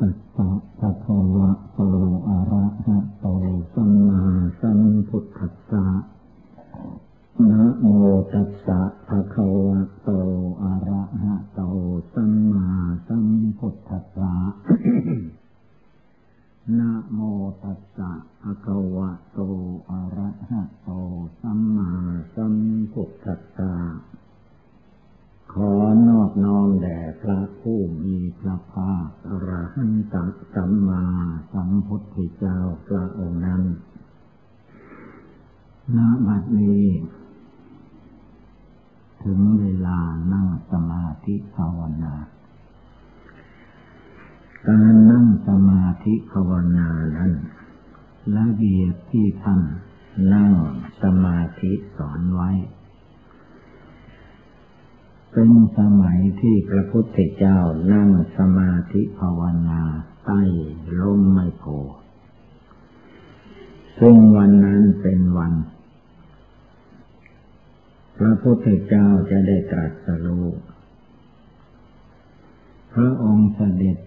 ตัสสะภะคะวะโตอะระหะโตสัมมาสัมพุทธัสสะนะโมตัสสะภะคะวะโตอะระหะโตสัมมาสัมพุทธัสสะนะโมตัสสะภะคะวะโตอะระหะโตสัมมาสัมพุทธัสสะ ขอนอบน้อมแด่พระผู้มีพระภาคอรหันตสัมมาสัมพุทธเจ้าพระองค์นั้นณบัดนี้ ถึงเวลานั่งสมาธิภาวนา การนั่งสมาธิภาวนานั้นละเอียดที่ท่านนั่งสมาธิสอนไว้ เป็นสมัยที่พระพุทธเจ้านั่งสมาธิภาวนาใต้ร่มไมโพซึ่งวันนั้นเป็นวัน พระพุทธเจ้าจะได้ตรัสรู้พระองค์เสด็จ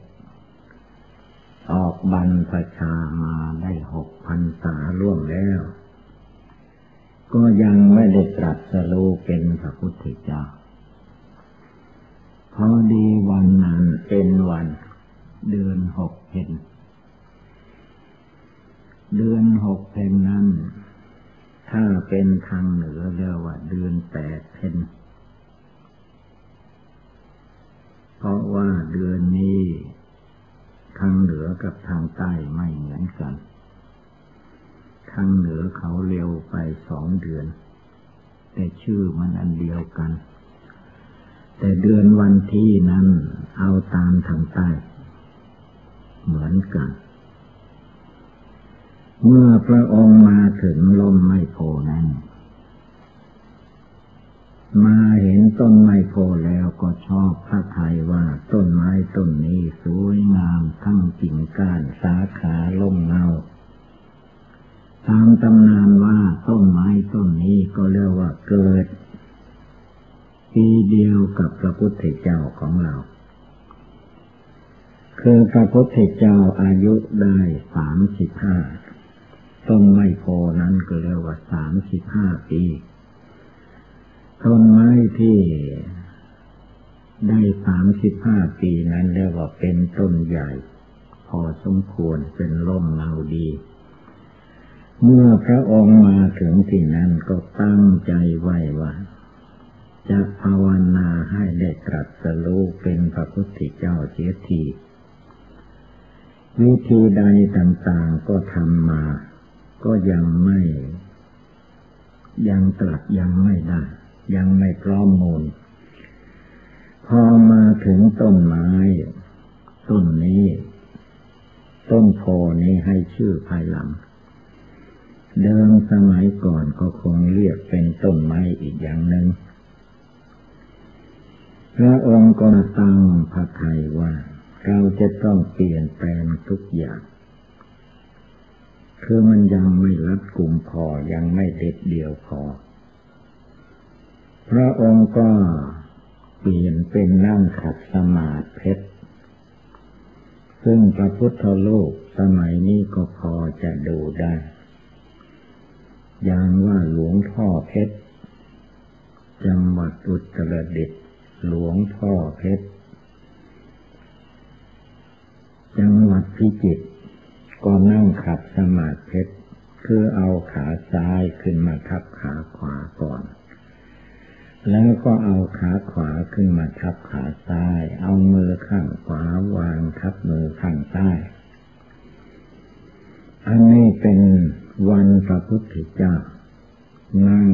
ออกบรรพชามาได้หกพันษาล่วงแล้ว ก็ยังไม่ได้ตรัสรู้เป็นพระพุทธเจ้า พอดีวันนั้นเป็นวัน เดือนหกเพนเดือนหกเพนนั้น ถ้าเป็นทางเหนือเรียกว่าเดือนแปดเพนเพราะว่าเดือนนี้ทางเหนือกับทางใต้ไม่เหมือนกัน ทางเหนือเขาเร็วไปสองเดือน แต่ชื่อมันอันเดียวกัน แต่เดือนวันที่นั้นเอาตามทางใต้ เหมือนกัน เมื่อพระองค์มาถึงลมไมโพนั้นมาเห็นต้นไมโพแล้วก็ชอบพระทัยว่าต้นไม้ต้นนี้สวยงามทั้งกิ่งก้านสาขาล่มเงาตามตำนานว่าต้นไม้ต้นนี้ก็เรียกว่าเกิด ปีเดียวกับพระพุทธเจ้าของเรา คือพระพุทธเจ้าอายุได้สามสิบห้าต้นไม้โพนั้นก็เรียกว่าสามสิบห้าปี ต้นไม้ที่ได้สามสิบห้าปีนั้นเรียกว่าเป็นต้นใหญ่ พอสมควรเป็นร่มเงาดี เมื่อพระองค์มาถึงที่นั้นก็ตั้งใจไว้ว่า จะภาวนาให้ได้ตรัสรู้เป็นพระพุทธเจ้าเสียทีวิธีใดต่างๆก็ทำมา ก็ยังไม่ ยังตรัสยังไม่ได้ ยังไม่พร้อมมูล พอมาถึงต้นไม้ ต้นนี้ ต้นโพนี้ให้ชื่อภายหลัง เดิมสมัยก่อนก็คงเรียกเป็นต้นไม้อีกอย่างหนึ่ง พระองค์ก็ตั้งพระทัยว่า เราจะต้องเปลี่ยนแปลงทุกอย่างคือมันยังไม่รัดกลุ่มพอยังไม่เด็ดเดียวพอ พระองค์ก็เปลี่ยนเป็นนั่งขัดสมาธิเพชร ซึ่งพระพุทธโลกสมัยนี้ก็พอจะดูได้ อย่างว่าหลวงพ่อเพชร จังหวัดอุตรดิตถ์ หลวงพ่อเพชร จังหวัดพิจิตรก็นั่งขัดสมาธิเพชรคือเอาขาซ้ายขึ้นมาทับขาขวาก่อน แล้วก็เอาขาขวาขึ้นมาทับขาซ้าย เอามือข้างขวาวางทับมือข้างซ้ายอันนี้เป็นวันพระพุทธเจ้า นั่ง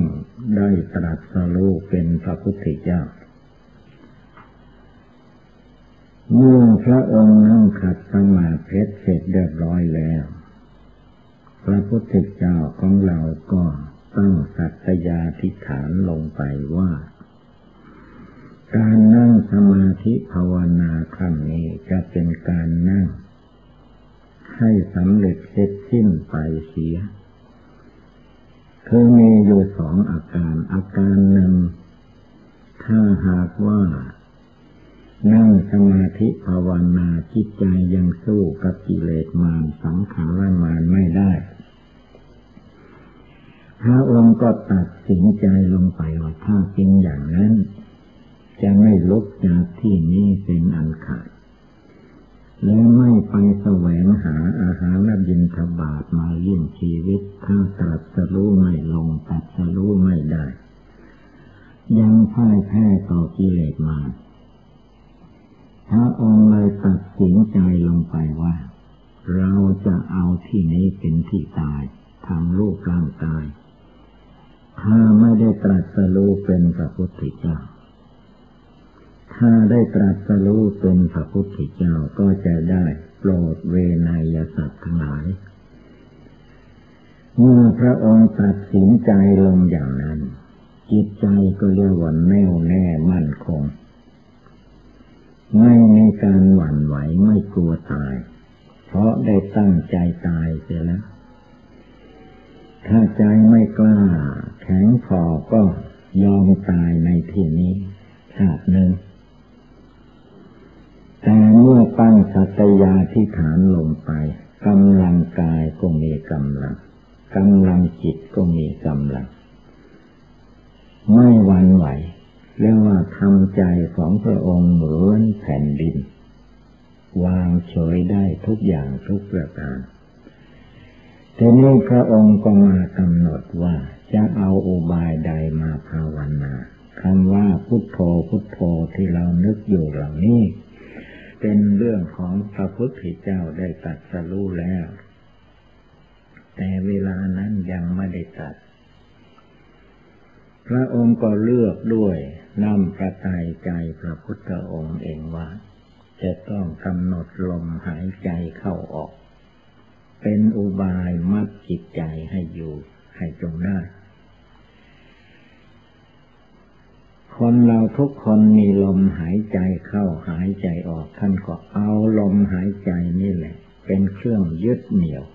ได้ตรัสรู้เป็นพระพุทธเจ้า เมื่อพระองค์นั่งขัดสมาธิเสร็จเรียบร้อยแล้ว พระพุทธเจ้าของเราก็ตั้งสัตยาธิฐานลงไปว่า การนั่งสมาธิภาวนาครั้งนี้จะเป็นการนั่ง ให้สำเร็จเสร็จสิ้นไปเสีย คือมีอยู่สองอาการอาการหนึ่ง ถ้าหากว่า นั่งสมาธิภาวนาจิตใจยังสู้กับกิเลสมารสังขารมารไม่ได้ พระองค์ก็ตัดสินใจลงไปว่าถ้าเป็นอย่างนั้น จะไม่ลุกจากที่นี้เป็นอันขาดและไม่ไปแสวงหาอาหารและบินทบาทมาเลี้ยงชีวิต ถ้าตรัสรู้ไม่ลงตัดสรู้ไม่ได้ ยังพ่ายแพ้ต่อกิเลสมา พระองค์เลยตัดสินใจลงไปว่า เราจะเอาที่นี้เป็นที่ตายทางรูปร่างกาย ถ้าไม่ได้ตรัสรู้เป็นพระพุทธเจ้า ถ้าได้ตรัสรู้เป็นพระพุทธเจ้าก็จะได้โปรดเวนยสัตว์ทั้งหลายเมื่อพระองค์ตัดสินใจลงอย่างนั้น จิตใจก็เรียกว่าแน่วแน่มั่นคง ไม่ในการหวั่นไหวไม่กลัวตาย เพราะได้ตั้งใจตายเสียแล้ว ถ้าใจไม่กล้า แข็งพอก็ยอมตายในที่นี้ชาติหนึ่งแต่เมื่อตั้งสัตยาที่ฐานลงไปกำลังกายก็มีกำลังกำลังจิตก็มีกำลัง ไม่หวั่นไหว เรียกว่าทำใจของพระองค์เหมือนแผ่นดิน วางเฉยได้ทุกอย่างทุกประการทีนี้พระองค์ก็มากำหนดว่าจะเอาอุบายใดมาภาวนาคำว่าพุทโธพุทโธที่เรานึกอยู่เหล่านี้ เป็นเรื่องของพระพุทธเจ้าได้ตัดสรู้แล้ว แต่เวลานั้นยังไม่ได้ตัด พระองค์ก็เลือกด้วยนำประทัยใจพระพุทธองค์เองว่า จะต้องกำหนดลมหายใจเข้าออก เป็นอุบายมัดจิตใจให้อยู่ให้จงได้คนเราทุกคนมีลมหายใจเข้าหายใจออกท่านก็เอาลมหายใจนี่แหละ เป็นเครื่องยึดเหนี่ยว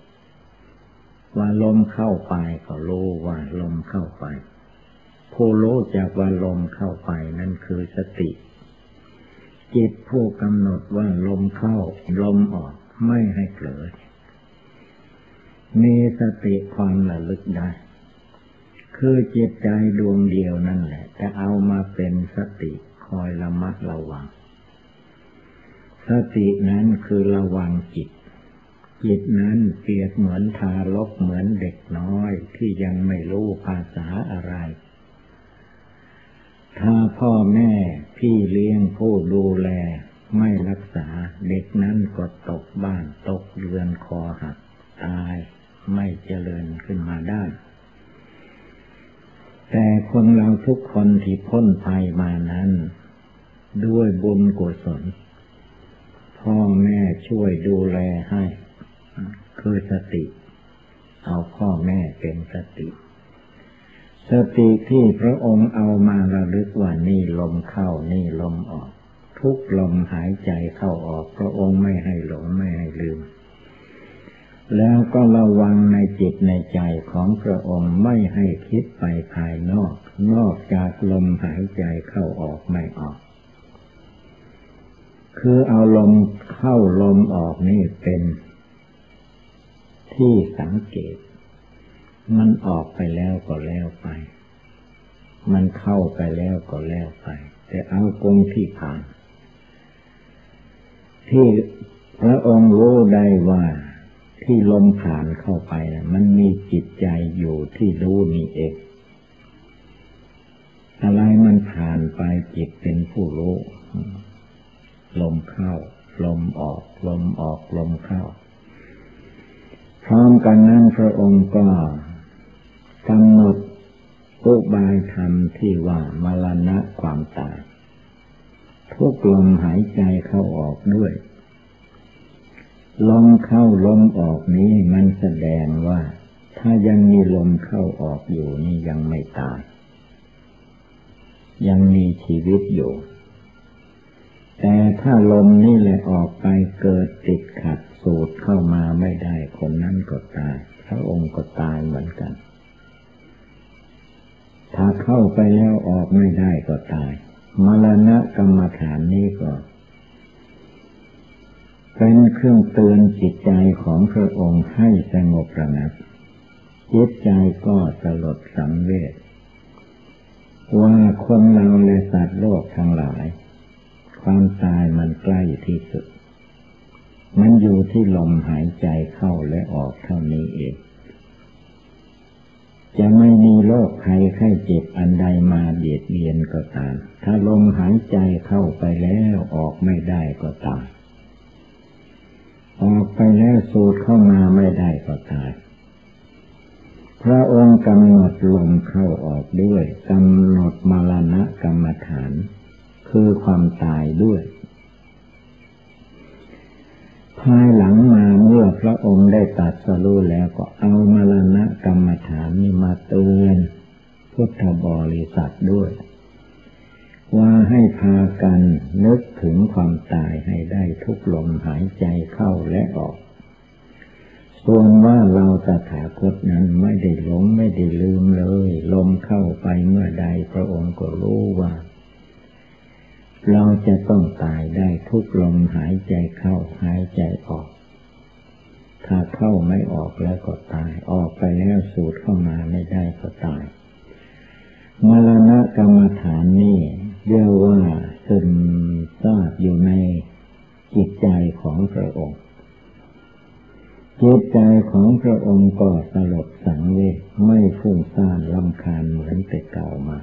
ว่าลมเข้าไปก็รู้ว่าลมเข้าไป ผู้รู้จากว่าลมเข้าไปนั่นคือสติ จิตผู้กำหนดว่าลมเข้า ลมออกไม่ให้เผลอมีสติความระลึกได้ คือจิตใจดวงเดียวนั่นแหละ จะเอามาเป็นสติคอยระมัดระวัง สตินั้นคือระวังจิต จิตนั้นเปรียบเหมือนทารกเหมือนเด็กน้อยที่ยังไม่รู้ภาษาอะไร ถ้าพ่อแม่พี่เลี้ยงผู้ดูแล ไม่รักษาเด็กนั้นก็ตกบ้านตกเรือนคอหักตายไม่เจริญขึ้นมาได้ แต่คนเราทุกคนที่พ้นภัยมานั้น ด้วยบุญกุศลพ่อแม่ช่วยดูแลให้ คือสติ เอาพ่อแม่เป็นสติ สติที่พระองค์เอามาระลึกว่านี่ลมเข้านี่ลมออก ทุกลมหายใจเข้าออก พระองค์ไม่ให้หลงไม่ให้ลืม แล้วก็ระวังในจิตในใจของพระองค์ไม่ให้คิดไปภายนอก นอกจากลมหายใจเข้าออกไม่ออก คือเอาลมเข้าลมออกนี่เป็นที่สังเกต มันออกไปแล้วก็แล้วไป มันเข้าไปแล้วก็แล้วไป แต่เอากงที่ผ่านที่พระองค์รู้ได้ว่าที่ลมผ่านเข้าไปนะมันมีจิตใจอยู่ที่รู้นี่เอง อะไรมันผ่านไปจิตเป็นผู้รู้ ลมเข้า ลมออก ลมออก ลมเข้า พร้อมกันนั้นพระองค์ก็ กำหนดอุบายธรรมที่ว่ามรณะความตาย ทุกลมหายใจเข้าออกด้วย ลมเข้าลมออกนี้มันแสดงว่า ถ้ายังมีลมเข้าออกอยู่นี่ยังไม่ตาย ยังมีชีวิตอยู่ แต่ถ้าลมนี่แหละออกไปเกิดติดขัดสูดเข้ามาไม่ได้คนนั้นก็ตาย พระองค์ก็ตายเหมือนกัน ถ้าเข้าไปแล้วออกไม่ได้ก็ตาย มรณะกรรมฐานนี้ก็เป็นเครื่องเตือนจิตใจของพระองค์ให้สงบระงับ จิตใจก็สลดสังเวชว่าคนเราและสัตว์โลกทั้งหลาย ความตายมันใกล้ที่สุด มันอยู่ที่ลมหายใจเข้าและออกเท่านี้เอง จะไม่มีโรคภัยไข้เจ็บอันใดมาเบียดเบียนก็ตาม ถ้าลมหายใจเข้าไปแล้วออกไม่ได้ก็ตายออกไปแล้วสูดเข้ามาไม่ได้ก็ตายพระองค์กำหนดลมเข้าออกด้วยกำหนดมรณะกรรมฐาน คือความตายด้วย ภายหลังมาเมื่อพระองค์ได้ตัดสรู้แล้วก็เอามรณะกรรมฐานนี้มาเตือนพุทธบริษัทด้วย ว่าให้พากันนึกถึงความตายให้ได้ทุกลมหายใจเข้าและออก ส่วนว่าเราตถาคตนั้นไม่ได้หลงไม่ได้ลืมเลย ลมเข้าไปเมื่อใดพระองค์ก็รู้ว่า เราจะต้องตายได้ทุกลมหายใจเข้าหายใจออก ถ้าเข้าไม่ออกแล้วก็ตาย ออกไปแล้วสูดเข้ามาไม่ได้ก็ตายมรณะกรรมฐานนี่เรียกว่าซึมซาบอยู่ในจิตใจของพระองค์จิตใจของพระองค์ก็สลดสังเวชไม่ฟุ้งซ่านลำคาญเหมือนแต่เก่ามา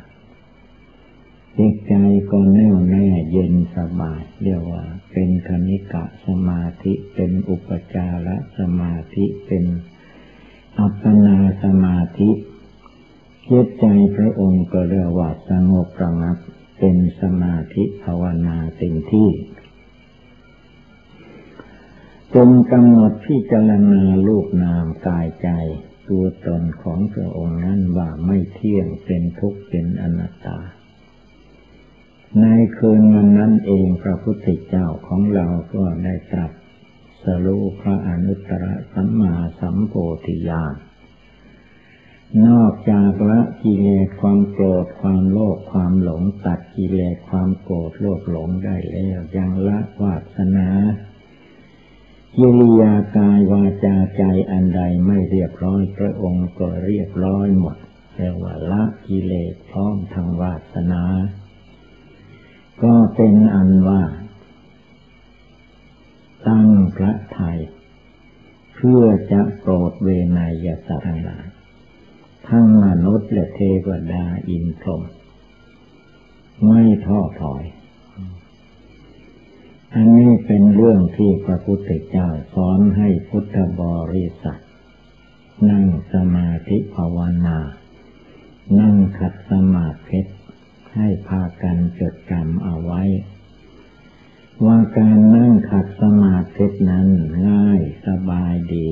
จิตใจก็แน่วแน่เย็นสบายเรียกว่า เป็นคณิกะสมาธิเป็นอุปจารสมาธิเป็นอัปปนาสมาธิจิตใจพระองค์ก็เรียกว่าสงบระงับ เป็นสมาธิภาวนาเต็มที่จงกำหนดพิจารณาลูกนามกายใจ ตัวตนของพระองค์นั้นว่าไม่เที่ยงเป็นทุกข์เป็นอนัตตา ในคืนวันนั้นเองพระพุทธเจ้าของเราก็ได้ตรัสสรุพระอนุตตรสัมมาสัมโพธิญาณนอกจากละกิเลสความโกรธความโลภความหลงตัดกิเลสความโกรธโลภหลงได้แล้วยังละวาสนากิริยากายวาจาใจอันใดไม่เรียบร้อยพระองค์ก็เรียบร้อยหมดเรียกว่าละกิเลสพร้อมทางวาสนา ก็เป็นอันว่า ตั้งพระไทย เพื่อจะโปรดเวนยสัตว์ทั้งหลายทั้งมนุษย์และเทวดาอินทรมไม่ท้อถอย อันนี้เป็นเรื่องที่พระพุทธเจ้าสอนให้พุทธบริษัท นั่งสมาธิภาวนา นั่งขัดสมา การนั่งขัดสมาธินั้นง่ายสบายดี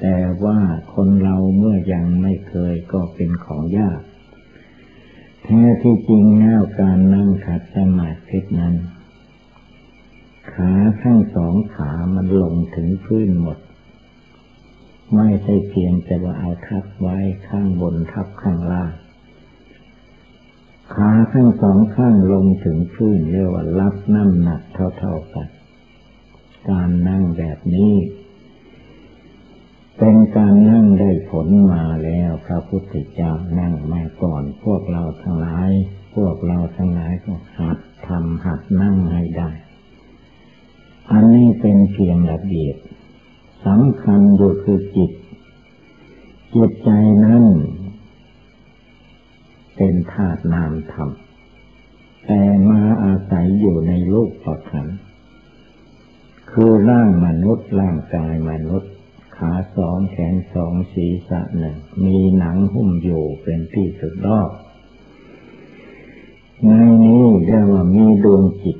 แต่ว่าคนเราเมื่อยังไม่เคยก็เป็นของยาก แท้ที่จริงแล้วการนั่งขัดสมาธินั้น ขาทั้งสองขามันลงถึงพื้นหมด ไม่ใช่เพียงแต่ว่าเอาทับไว้ข้างบนทับข้างล่าง ขาทั้งสองข้างลงถึงพื้นเรียกว่ารับน้ำหนักเท่าๆกัน การนั่งแบบนี้ เป็นการนั่งได้ผลมาแล้วพระพุทธเจ้านั่งมาก่อน พวกเราทั้งหลาย พวกเราทั้งหลายก็หัดทำหัดนั่งให้ได้ อันนี้เป็นเพียงระเบียบสำคัญอยู่คือจิตจิตใจนั้น เป็นธาตุนามธรรม แต่มาอาศัยอยู่ในโลกประคันคือร่างมนุษย์ร่างกายมนุษย์ ขาสองแขนสองศีรษะหนึ่ง มีหนังหุ้มอยู่เป็นที่สุดรอบในนี้เรียกว่ามีดวงจิต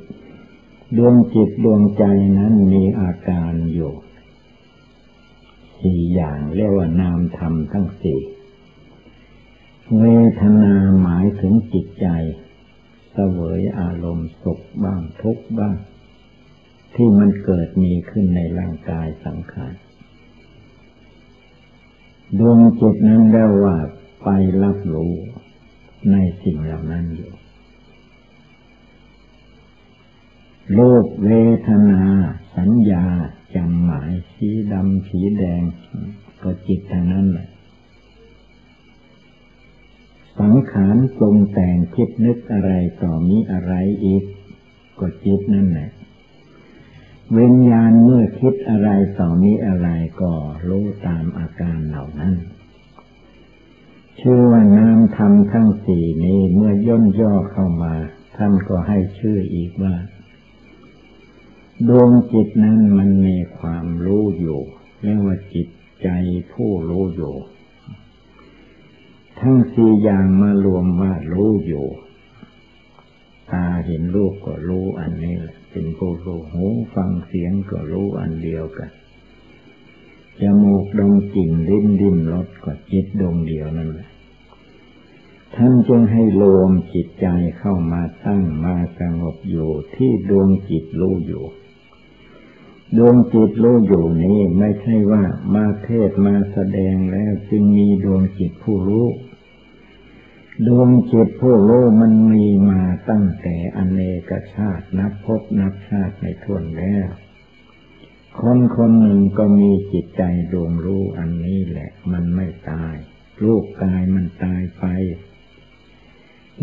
ดวงจิตดวงใจนั้นมีอาการอยู่สี่อย่างเรียกว่านามธรรมทั้งสี่ เวทนาหมายถึงจิตใจเสวยอารมณ์สุขบ้างทุกบ้าง ที่มันเกิดมีขึ้นในร่างกายสังขารดวงจิตนั้นเรียกว่าไปรับรู้ในสิ่งเหล่านั้นอยู่โลกเวทนา สัญญาจำหมายสีดำสีแดง ก็จิตทางนั้นแหละ สังขารปรุงแต่งคิดนึกอะไรต่อมีอะไรอีกก็จิตนั่นแหละเวิญญาณเมื่อคิดอะไรต่อมีอะไรก็รู้ตามอาการเหล่านั้น ชื่อว่านามธรรมทั้งสี่นี้เมื่อย่นย่อเข้ามา ท่านก็ให้ชื่ออีกว่า ดวงจิตนั้นมันมีความรู้อยู่เรียกว่าจิตใจผู้รู้อยู่ ทั้งสี่อย่างมารวมว่ารู้อยู่ ตาเห็นรูปก็รู้อันนี้แหละเป็นผู้รู้หูฟังเสียงก็รู้อันเดียวกันจมูกดมกลิ่นลิ้นดิ้นรสก็จิตดวงเดียวนั่นแหละท่านจึงให้รวมจิตใจเข้ามาตั้งมาสงบอยู่ที่ดวงจิตรู้อยู่ ดวงจิตรู้อยู่นี้ไม่ใช่ว่ามาเทศมาแสดงแล้วจึงมีดวงจิตผู้รู้ ดวงจิตผู้รู้มันมีมาตั้งแต่อเนกชาตินับพบนับชาติในทวนแล้ว คนคนหนึ่งก็มีจิตใจดวงรู้อันนี้แหละ มันไม่ตาย รูปกายมันตายไป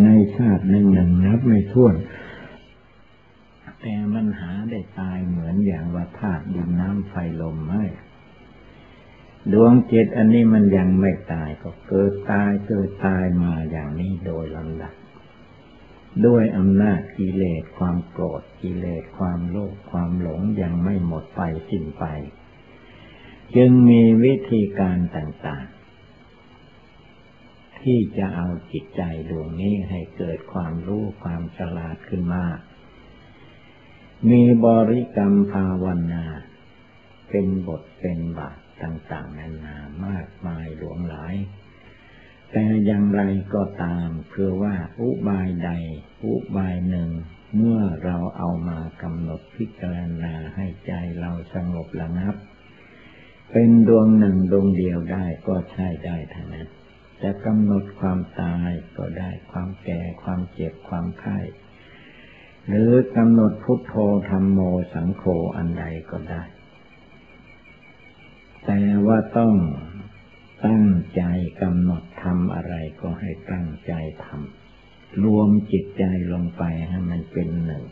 ในชาติหนึ่งหนึ่งนับไม่ถ้วน แต่มันหาได้ตายเหมือนอย่างว่าธาตุดินน้ำไฟลมไม่ ดวงจิตอันนี้มันยังไม่ตายก็เกิดตายเกิดตายมาอย่างนี้โดยลำดับ ด้วยอำนาจกิเลสความโกรธกิเลสความโลภความหลงยังไม่หมดไปสิ้นไป จึงมีวิธีการต่างๆ ที่จะเอาจิตใจดวงนี้ให้เกิดความรู้ความฉลาดขึ้นมา มีบริกรรมภาวนา เป็นบทเป็นบาท ต่างๆนานามากมายหลวงหลาย แต่อย่างไรก็ตามเพื่อว่าอุบายใด อุบายหนึ่ง เมื่อเราเอามากำหนดพิจารณาให้ใจเราสงบระงับ เป็นดวงหนึ่งดวงเดียวได้ก็ใช่ได้ทั้งนั้นจะกำหนดความตายก็ได้ความแก่ความเจ็บความไข้หรือกำหนดพุทโธธรรมโมสังโฆอันใดก็ได้ แต่ว่าต้องตั้งใจกำหนดทำอะไรก็ให้ตั้งใจทำรวมจิตใจลงไปให้มันเป็นหนึ่ง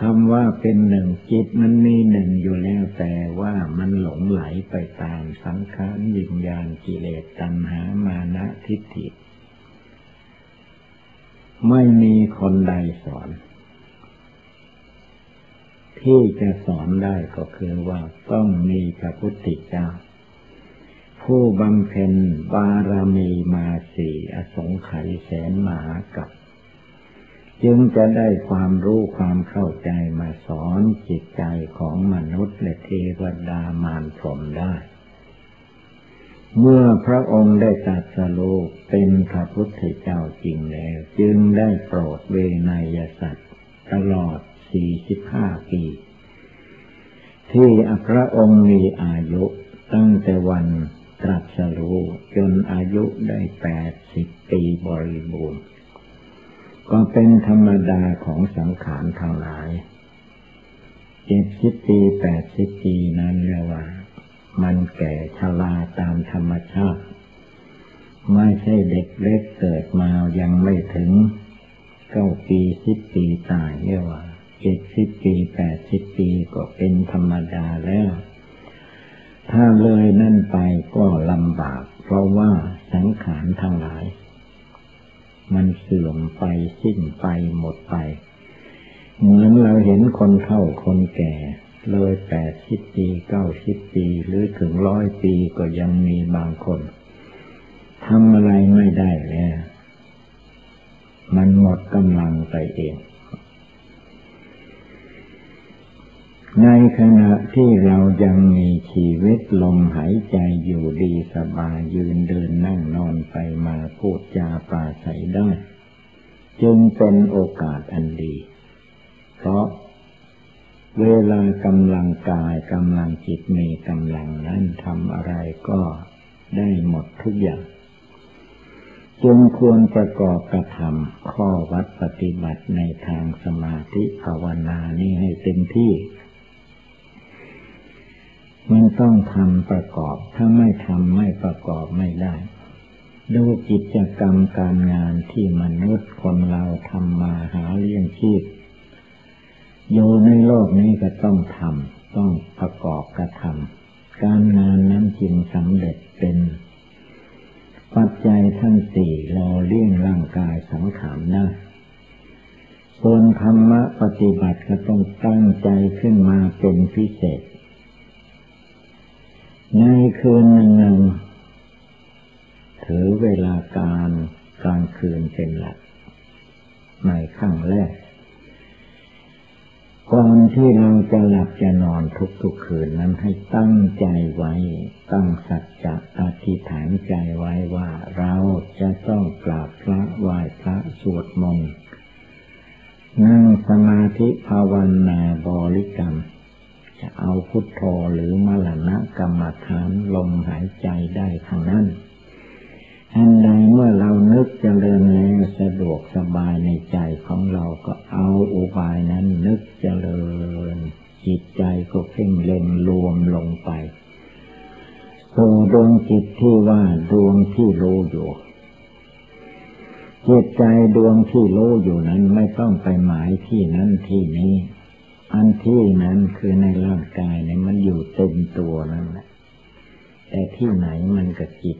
คำว่าเป็นหนึ่งจิตมันมีหนึ่งอยู่แล้วแต่ว่ามันหลงไหลไปตามสังขารวิญญาณกิเลสตัณหามานะทิฏฐิไม่มีคนใดสอน ที่จะสอนได้ก็คือว่าต้องมีพระพุทธเจ้า ผู้บำเพ็ญบารมีมาสี่อสงไขยแสนมหากับ จึงจะได้ความรู้ความเข้าใจมาสอนจิตใจของมนุษย์และเทวดามารพรมได้ เมื่อพระองค์ได้ตรัสรู้เป็นพระพุทธเจ้าจริงแล้ว จึงได้โปรดเวนยสัตว์ตลอด สี่สิบห้าปี ที่พระองค์มีอายุตั้งแต่วันตรัสรู้จนอายุได้แปดสิบปีบริบูรณ์ ก็เป็นธรรมดาของสังขารทั้งหลายเจ็ดสิบปีแปดสิบปีนั้นเรียกว่า มันแก่ชราตามธรรมชาติ ไม่ใช่เด็กเล็กเกิดมายังไม่ถึงเก้าปีสิบปีตายเรียกว่า เจ็ดสิบปีแปดสิบปีก็เป็นธรรมดาแล้ว ถ้าเลยนั่นไปก็ลำบาก เพราะว่าสังขารทั้งหลาย มันเสื่อมไปสิ้นไปหมดไป เหมือนเราเห็นคนเฒ่าคนแก่ เลยแปดสิบปีเก้าสิบปี หรือถึงร้อยปีก็ยังมีบางคนทำอะไรไม่ได้แล้ว มันหมดกำลังไปเอง ในขณะที่เรายังมีชีวิตลมหายใจอยู่ดีสบายยืนเดินนั่งนอนไปมาพูดจาปราศัยได้ จึงเป็นโอกาสอันดี เพราะเวลากำลังกายกำลังจิตมีกำลังนั้นทำอะไรก็ได้หมดทุกอย่างจึงควรประกอบกระทำข้อวัดปฏิบัติในทางสมาธิภาวนานี้ให้เต็มที่ มันต้องทำประกอบ ถ้าไม่ทำไม่ประกอบไม่ได้ ดูกิจกรรมการงานที่มนุษย์คนเราทำมาหาเลี้ยงชีพอยู่ในโลกนี้ก็ต้องทำต้องประกอบกระทำการงานนั้นจึงสำเร็จเป็น ปัจจัยทั้งสี่รอเลี้ยงร่างกายสังขารได้ส่วนธรรมะปฏิบัติก็ต้องตั้งใจขึ้นมาเป็นพิเศษ ในคืนหนึ่งหนึ่งถือเวลาการกลางคืนเป็นหลัก ในขั้งแรกก่อนที่เราจะหลับจะนอนทุกๆคืนนั้นให้ตั้งใจไว้ ตั้งสัจจะอธิษฐานใจไว้ว่าเราจะต้องกราบพระไหว้พระสวดมนต์นั่งสมาธิภาวนาบริกรรม จะเอาพุทโธหรือมรณะกรรมฐานลมหายใจได้ทั้งนั้นอันใดเมื่อเรานึกจเจริญแล้วสะดวกสบายในใจของเราก็เอาอุบายนั้นนึกจเจริญ จิตใจก็เพ่งเล็งรวมลงไปสู่ดวงจิตที่ว่าดวงที่รู้อยู่จิตใจดวงที่รู้อยู่นั้นไม่ต้องไปหมายที่นั้นที่นี้ อันที่นั้นคือในร่างกายเนี่ยมันอยู่เต็มตัวนั่นแหละ แต่ที่ไหนมันก็จิต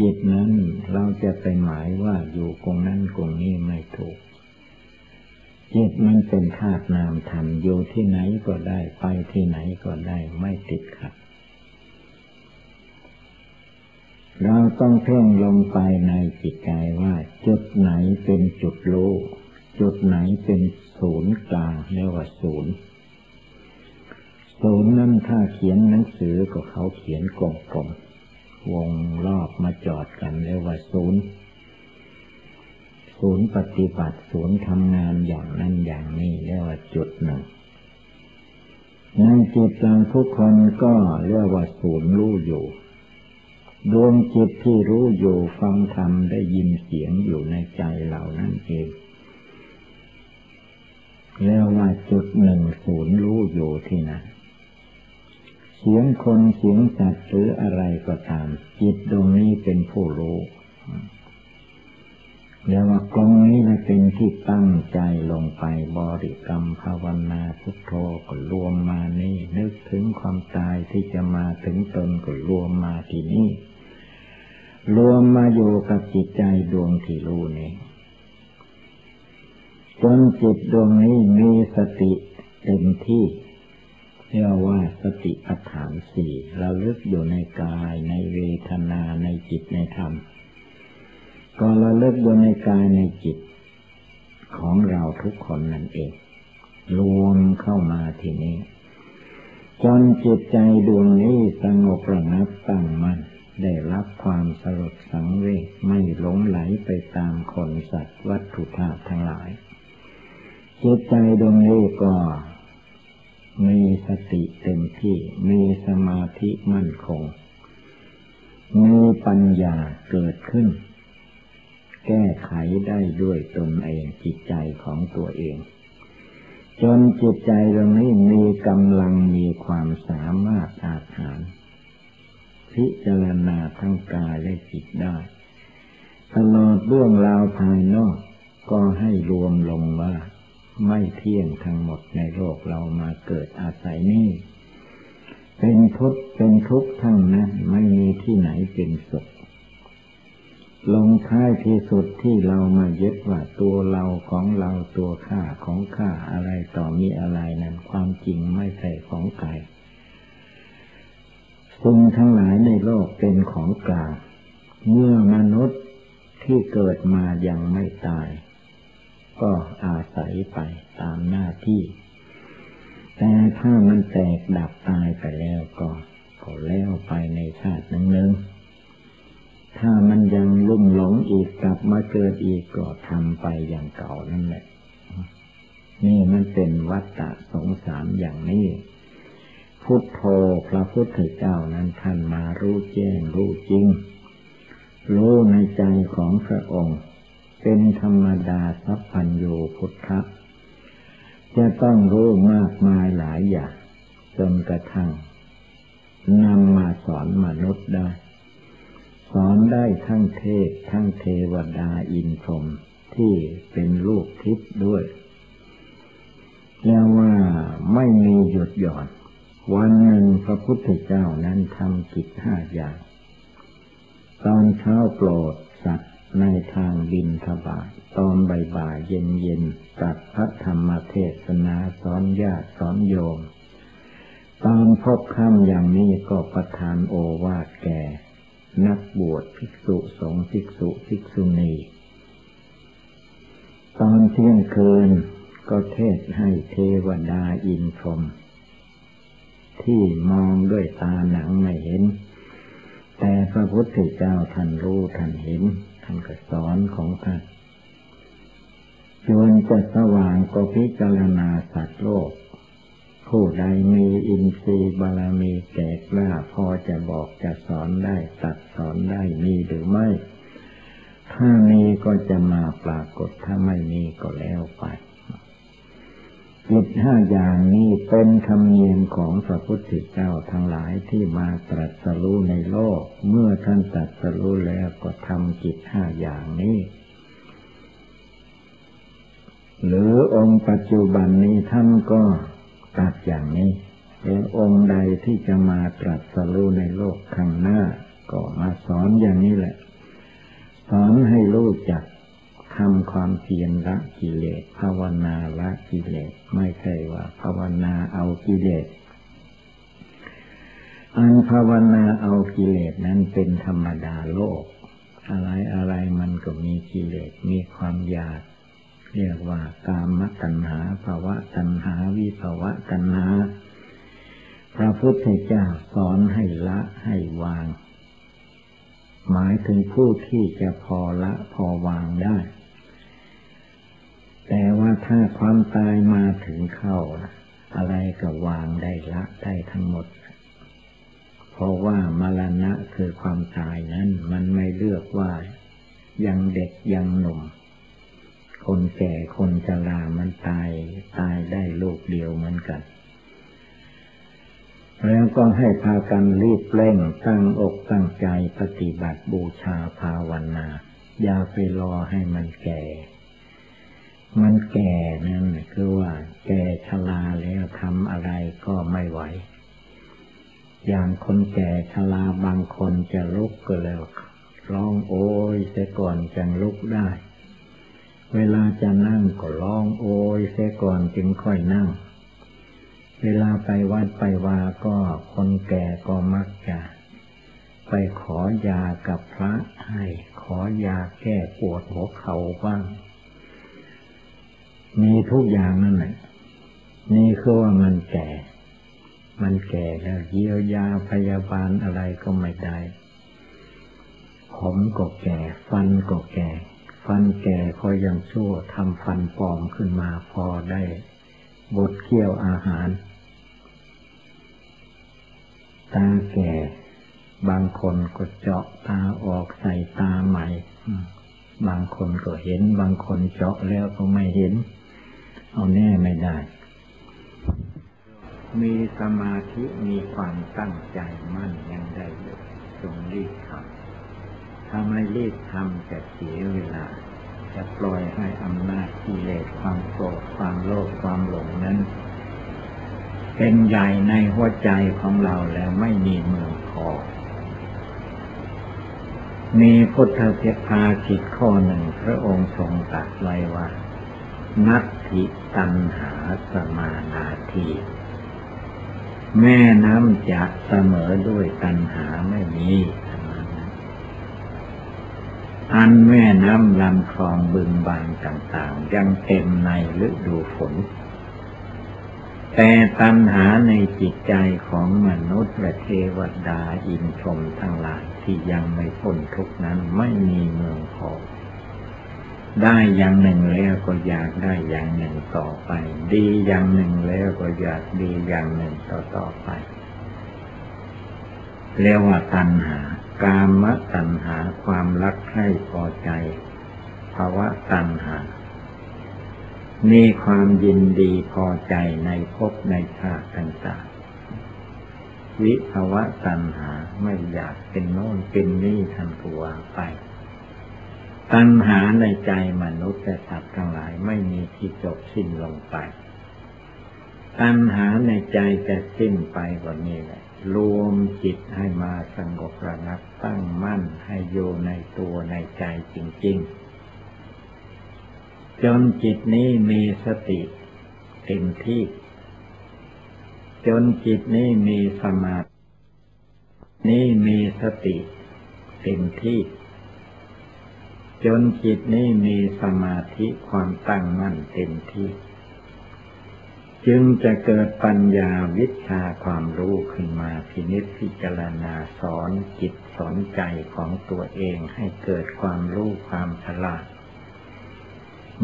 จิตนั้นเราจะไปหมายว่าอยู่กงนั้นกงนี้ไม่ถูก จิตมันเป็นธาตุนามธรรมอยู่ที่ไหนก็ได้ไปที่ไหนก็ได้ไม่ติดขัด เราต้องเพ่งลงไปในจิตใจว่า จุดไหนเป็นจุดรู้จุดไหนเป็น ศูนย์กลางเรียกว่าศูนย์ศูนย์นั้นถ้าเขียนหนังสือก็เขาเขียนกลมๆวงรอบมาจอดกันเรียกว่าศูนย์ศูนย์ปฏิบัติศูนย์ทำงานอย่างนั้นอย่างนี้เรียกว่าจุดหนึ่งในจิตเราทุกคนก็เรียกว่าศูนย์รู้อยู่ดวงจิตที่รู้อยู่ฟังธรรมได้ยินเสียงอยู่ในใจเรานั่นเอง เรียกว่าจุดหนึ่งศูนย์รู้อยู่ที่นั้นเสียงคนเสียงสัตว์หรืออะไรก็ตาม จิตดวงนี้เป็นผู้รู้เรียกว่ากองนี้นะเป็นที่ตั้งใจลงไปบริกรรมภาวนาพุทโธก็รวมมานี่ นึกถึงความตายที่จะมาถึงตนก็รวมมาที่นี่ รวมมาอยู่กับจิตใจดวงที่รู้นี้ จนจิตดวงนี้มีสติเต็มที่เรียกว่าสติปัฏฐานสี่ระลึกอยู่ในกายในเวทนาในจิตในธรรม ก็ระลึกอยู่ในกายในจิต ของเราทุกคนนั่นเอง รวมเข้ามาทีนี้ จนจิตใจดวงนี้สงบระงับตั้งมัน่นได้รับความสลดสังเวชไม่หลงไหลไปตามคนสัตว์วัตถุธาตุทั้งหลาย จิตใจดวงนี้ก็มีสติเต็มที่ มีสมาธิมั่นคง มีปัญญาเกิดขึ้น แก้ไขได้ด้วยตนเองจิตใจของตัวเอง จนจิตใจตรงนี้มีกำลังมีความสามารถอาจหารพิจารณาทั้งกายและจิตได้ ตลอดเรื่องราวภายนอกก็ให้รวมลงว่า ไม่เที่ยงทั้งหมดในโลกเรามาเกิดอาศัยนี้เป็นทุกข์เป็นทุกข์ทั้งนั้นไม่มีที่ไหนเป็นสุขลงท้ายที่สุดที่เรามายึดว่าตัวเราของเราตัวข้าของข้าอะไรต่อมีอะไรนั้นความจริงไม่ใช่ของใครสิ่งทั้งหลายในโลกเป็นของกลาง เมื่อมนุษย์ที่เกิดมายังไม่ตาย ไปตามหน้าที่ แต่ถ้ามันแตกดับตายไปแล้วก็ก็แล้วไปในชาติหนึ่งหนึ่งถ้ามันยังลุ่มหลงอีกกลับมาเกิดอีกก็ทำไปอย่างเก่านั่นแหละ นี่มันเป็นวัฏฏะสงสารอย่างนี้ พุทโธพระพุทธเจ้านั้นท่านมารู้แจ้งรู้จริง รู้ในใจของพระองค์ เป็นธรรมดาสัพพัญโยพุทธะจะต้องรู้มากมายหลายอย่างจนกระทั่งนำมาสอนมนุษย์ได้ สอนได้ทั้งเทพทั้งเทวดาอินทรมที่เป็นลูกทิพย์ด้วยแล้วว่าไม่มีหยุดหย่อน วันหนึ่งพระพุทธเจ้านั้นทำกิจห้าอย่าง ตอนเช้าโปรดสัตว ในทางบินทบาทตอนบ่ายเย็นเย็นตัดพระธรรมเทศนาสอนญาติสอนโยม ตอนพบค่ำอย่างนี้ก็ประทานโอวาทแก่ นักบวชภิกษุสงฆ์ภิกษุภิกษุณี ตอนเที่ยงคืนก็เทศให้เทวดาอินพรม ที่มองด้วยตาหนังไม่เห็น แต่พระพุทธเจ้าท่านรู้ท่านเห็น ท่านก็สอนของท่านจนจะสว่างก็พิจารณาสัตว์โลก ผู้ใดมีอินทรีย์บารมีแก่กล้าพอจะบอกจะสอนได้ตัดสอนได้มีหรือไม่ ถ้ามีก็จะมาปรากฏถ้าไม่มีก็แล้วไป จิตห้าอย่างนี้เป็นธรรมเนียมของพระพุทธเจ้าทั้งหลายที่มาตรัสรู้ในโลก เมื่อท่านตรัสรู้แล้วก็ทำจิตห้าอย่างนี้ หรือองค์ปัจจุบันนี้ท่านก็ตัดอย่างนี้แล้วองค์ใดที่จะมาตรัสรู้ในโลกข้างหน้า ก็มาสอนอย่างนี้แหละ สอนให้รู้จัก ทำความเพียรละกิเลสภาวนาละกิเลสไม่ใช่ว่า ภาวนาเอากิเลสอันภาวนาเอากิเลสนั้นเป็นธรรมดาโลก อะไรอะไรมันก็มีกิเลสมีความอยาก เรียกว่ากามตัณหาภาวะตัณหาวิภาวะตัณหา พระพุทธเจ้าสอนให้ละให้วาง หมายถึงผู้ที่จะพอละพอวางได้ แต่ว่าถ้าความตายมาถึงเข้า อะไรก็วางได้ละได้ทั้งหมด เพราะว่ามรณะคือความตายนั้น มันไม่เลือกว่า ยังเด็กยังหนุ่ม คนแก่คนชรามันตาย ตายได้ลูกเดียวเหมือนกัน แล้วก็ให้พากันรีบเร่งตั้งอกตั้งใจปฏิบัติบูชาภาวนา อย่าไปรอให้มันแก่ มันแก่นั่นคือว่า แก่ชราแล้วทำอะไรก็ไม่ไหว อย่างคนแก่ชราบางคนจะลุกก็แล้วร้องโอยเสียก่อนจึงลุกได้ เวลาจะนั่งก็ร้องโอยเสียก่อนจึงค่อยนั่ง เวลาไปวัดไปวาก็คนแก่ก็มักจะไปขอยากับพระให้ ขอยาแก้ปวดหัวเข่าบ้าง มีทุกอย่างนั่นแหละ นี่คือว่ามันแก่ มันแก่แล้วเยียวยาพยาบาลอะไรก็ไม่ได้ ผมก็แก่ ฟันก็แก่ ฟันแก่ก็ยังชั่วทำฟันปลอมขึ้นมาพอได้บดเคี่ยวอาหารตาแก่ บางคนก็เจาะตาออกใส่ตาใหม่ บางคนก็เห็น บางคนเจาะแล้วก็ไม่เห็น เอาแน่ไม่ได้ มีสมาธิมีความตั้งใจมั่นยังได้อยู่จงรีบทำถ้าไม่รีบทำจะเสียเวลา จะปล่อยให้อำนาจกิเลสความโกรธความโลภความหลงนั้น เป็นใหญ่ในหัวใจของเราแล้วไม่มีเมืองพอมีพุทธเจ้าจิตข้อหนึ่งพระองค์ทรงตรัสไว้ว่า นัตถิตัณหาสมานาทีแม่น้ำจะเสมอด้วยตัณหาไม่มีอันแม่น้ำลำคลองบึงบางต่างๆ ยังเต็มในฤดูฝน แต่ตัณหาในจิตใจของมนุษย์และเทวดาอินทรมทั้งหลายที่ยังไม่พ้นทุกนั้นไม่มีเมืองพอ ได้อย่างหนึ่งแล้วก็อยากได้อย่างหนึ่งต่อไป ดีอย่างหนึ่งแล้วก็อยากดีอย่างหนึ่งต่อต่อไปเรียกว่าตัณหา กามตัณหาความรักใคร่พอใจภาวะตัณหา มีความยินดีพอใจในภพในชาติต่างวิภาวะตัณหาไม่อยากเป็นโน่นเป็นนี่ทันตัวไป ตัณหาในใจมนุษย์และสัตว์ทั้งหลายไม่มีที่จบสิ้นลงไป ตัณหาในใจจะสิ้นไปกว่านี้แหละ รวมจิตให้มาสงบระงับตั้งมั่นให้อยู่ในตัวในใจจริง ๆ จนจิตนี้มีสติเต็มที่ จนจิตนี้มีสมาธินี้มีสติเต็มที่ จนจิตนี้มีสมาธิความตั้งมั่นเต็มที่ จึงจะเกิดปัญญาวิชาความรู้ขึ้นมาพินิจพิจารณาสอนจิตสอนใจของตัวเองให้เกิดความรู้ความฉลาด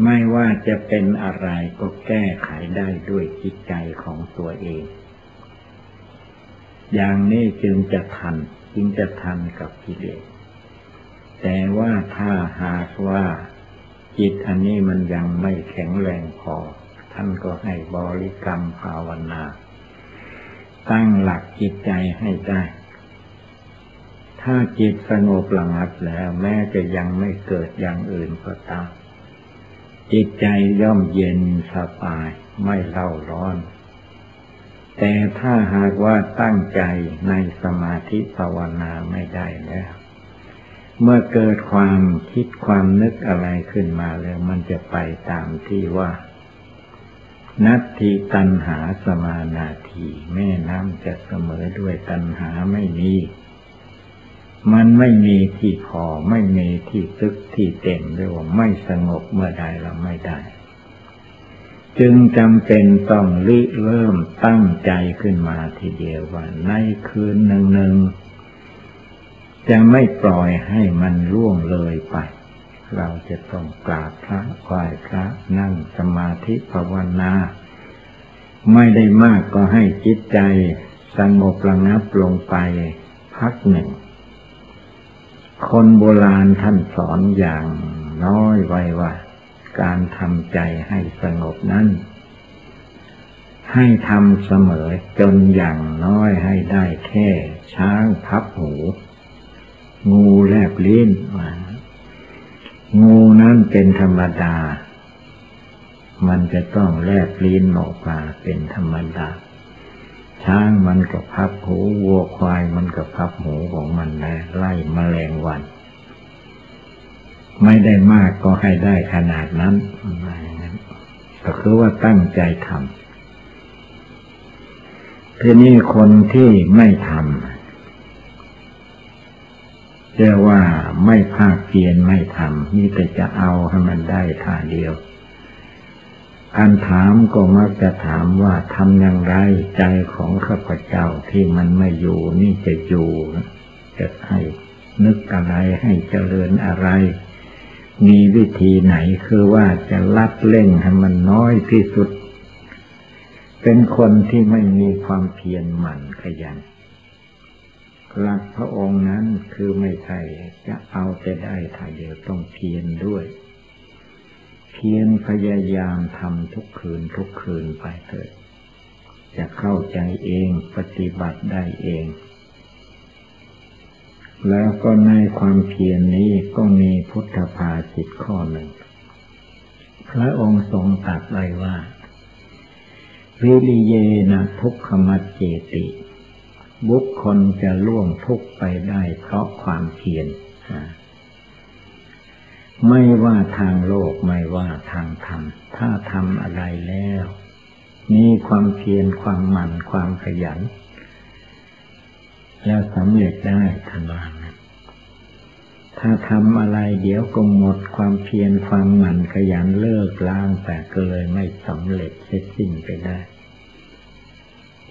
ไม่ว่าจะเป็นอะไรก็แก้ไขได้ด้วยจิตใจของตัวเอง อย่างนี้จึงจะทันจึงจะทันกับกิเลส แต่ว่าถ้าหากว่าจิตอันนี้มันยังไม่แข็งแรงพอ ท่านก็ให้บริกรรมภาวนา ตั้งหลักจิตใจให้ได้ ถ้าจิตสงบระงับแล้ว แม้จะยังไม่เกิดอย่างอื่นก็ตาม จิตใจย่อมเย็นสบายไม่เล่าร้อนแต่ถ้าหากว่าตั้งใจในสมาธิภาวนาไม่ได้แล้ว เมื่อเกิดความคิดความนึกอะไรขึ้นมาแล้ว มันจะไปตามที่ว่า นัตถิตันหาสมานาทีแม่น้ำจะเสมอด้วยตันหาไม่มีมันไม่มีที่พอไม่มีที่ตึกที่เต็มเรียกว่าไม่สงบเมื่อใดเราไม่ได้ จึงจำเป็นต้องริเริ่มตั้งใจขึ้นมาทีเดียวว่าในคืนหนึ่งหนึ่ง จะไม่ปล่อยให้มันล่วงเลยไป เราจะต้องกราบพระไหว้พระนั่งสมาธิภาวนา ไม่ได้มากก็ให้จิตใจสงบระงับลงไปพักหนึ่ง คนโบราณท่านสอนอย่างน้อยไว้ว่า การทำใจให้สงบนั้นให้ทำเสมอจนอย่างน้อยให้ได้แค่ช้างพับหู งูแลบลิ้นงูนั้นเป็นธรรมดา มันจะต้องแลบลิ้นออกมาเป็นธรรมดา ช้างมันก็พับหูวัวควายมันก็พับหูของมันนะไล่มแมลงวัน ไม่ได้มากก็ให้ได้ขนาดนั้นก็คือว่าตั้งใจทำทีนี้คนที่ไม่ทำ เรียกว่าไม่ภาคเพียนไม่ทำนี่แต่จะเอาให้มันได้ท่าเดียวการถามก็มักจะถามว่าทำอย่างไรใจของข้าพเจ้าที่มันไม่อยู่นี่จะอยู่จะให้นึกอะไรให้เจริญอะไร มีวิธีไหนคือว่าจะลัดเล่งให้มันน้อยที่สุด เป็นคนที่ไม่มีความเพียรหมั่นขยัน หลักพระองค์นั้นคือไม่ใช่จะเอาแต่ได้ถ่ายเดียวต้องเพียรด้วย เพียรพยายามทำทุกคืนทุกคืนไปเถิด จะเข้าใจเองปฏิบัติได้เอง แล้วก็ในความเพียรนนี้ก็มีพุทธภาสิตข้อหนึ่ง พระองค์ทรงตรัสไว้ว่า วิริเยนะทุกขมัจเจติ บุคคลจะล่วงทุกไปได้เพราะความเพียรไม่ว่าทางโลกไม่ว่าทางธรรม ถ้าทำอะไรแล้ว มีความเพียรความหมั่นความขยัน แล้วสำเร็จได้ทันวันถ้าทำอะไรเดี๋ยวก็หมดความเพียรความหมั่นขยันเลิกล้างแต่ก็เลยไม่สำเร็จเสร็จสิ้นไปได้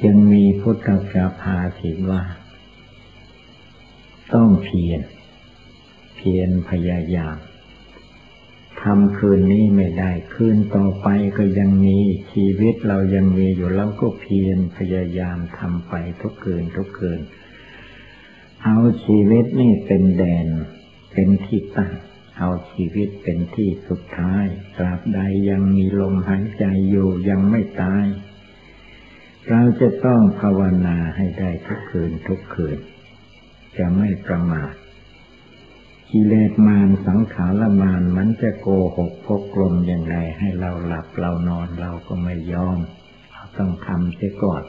จึงมีพุทธกาพาสิว่า ต้องเพียรเพียรพยายามทำคืนนี้ไม่ได้ คืนต่อไปก็ยังมีชีวิตเรายังมีอยู่เราก็เพียรพยายามทำไปทุกคืนทุกคืน เอาชีวิตนี่เป็นแดน เป็นที่ตั้งเอาชีวิตเป็นที่สุดท้ายตราบใดยังมีลมหายใจอยู่ยังไม่ตาย เราจะต้องภาวนาให้ได้ทุกคืนทุกคืน จะไม่ประมาทกิเลสมารสังขารมารมันจะโกหกพกลมอย่างไรให้เราหลับเรานอนเราก็ไม่ยอมเราต้องทำเสียก่อน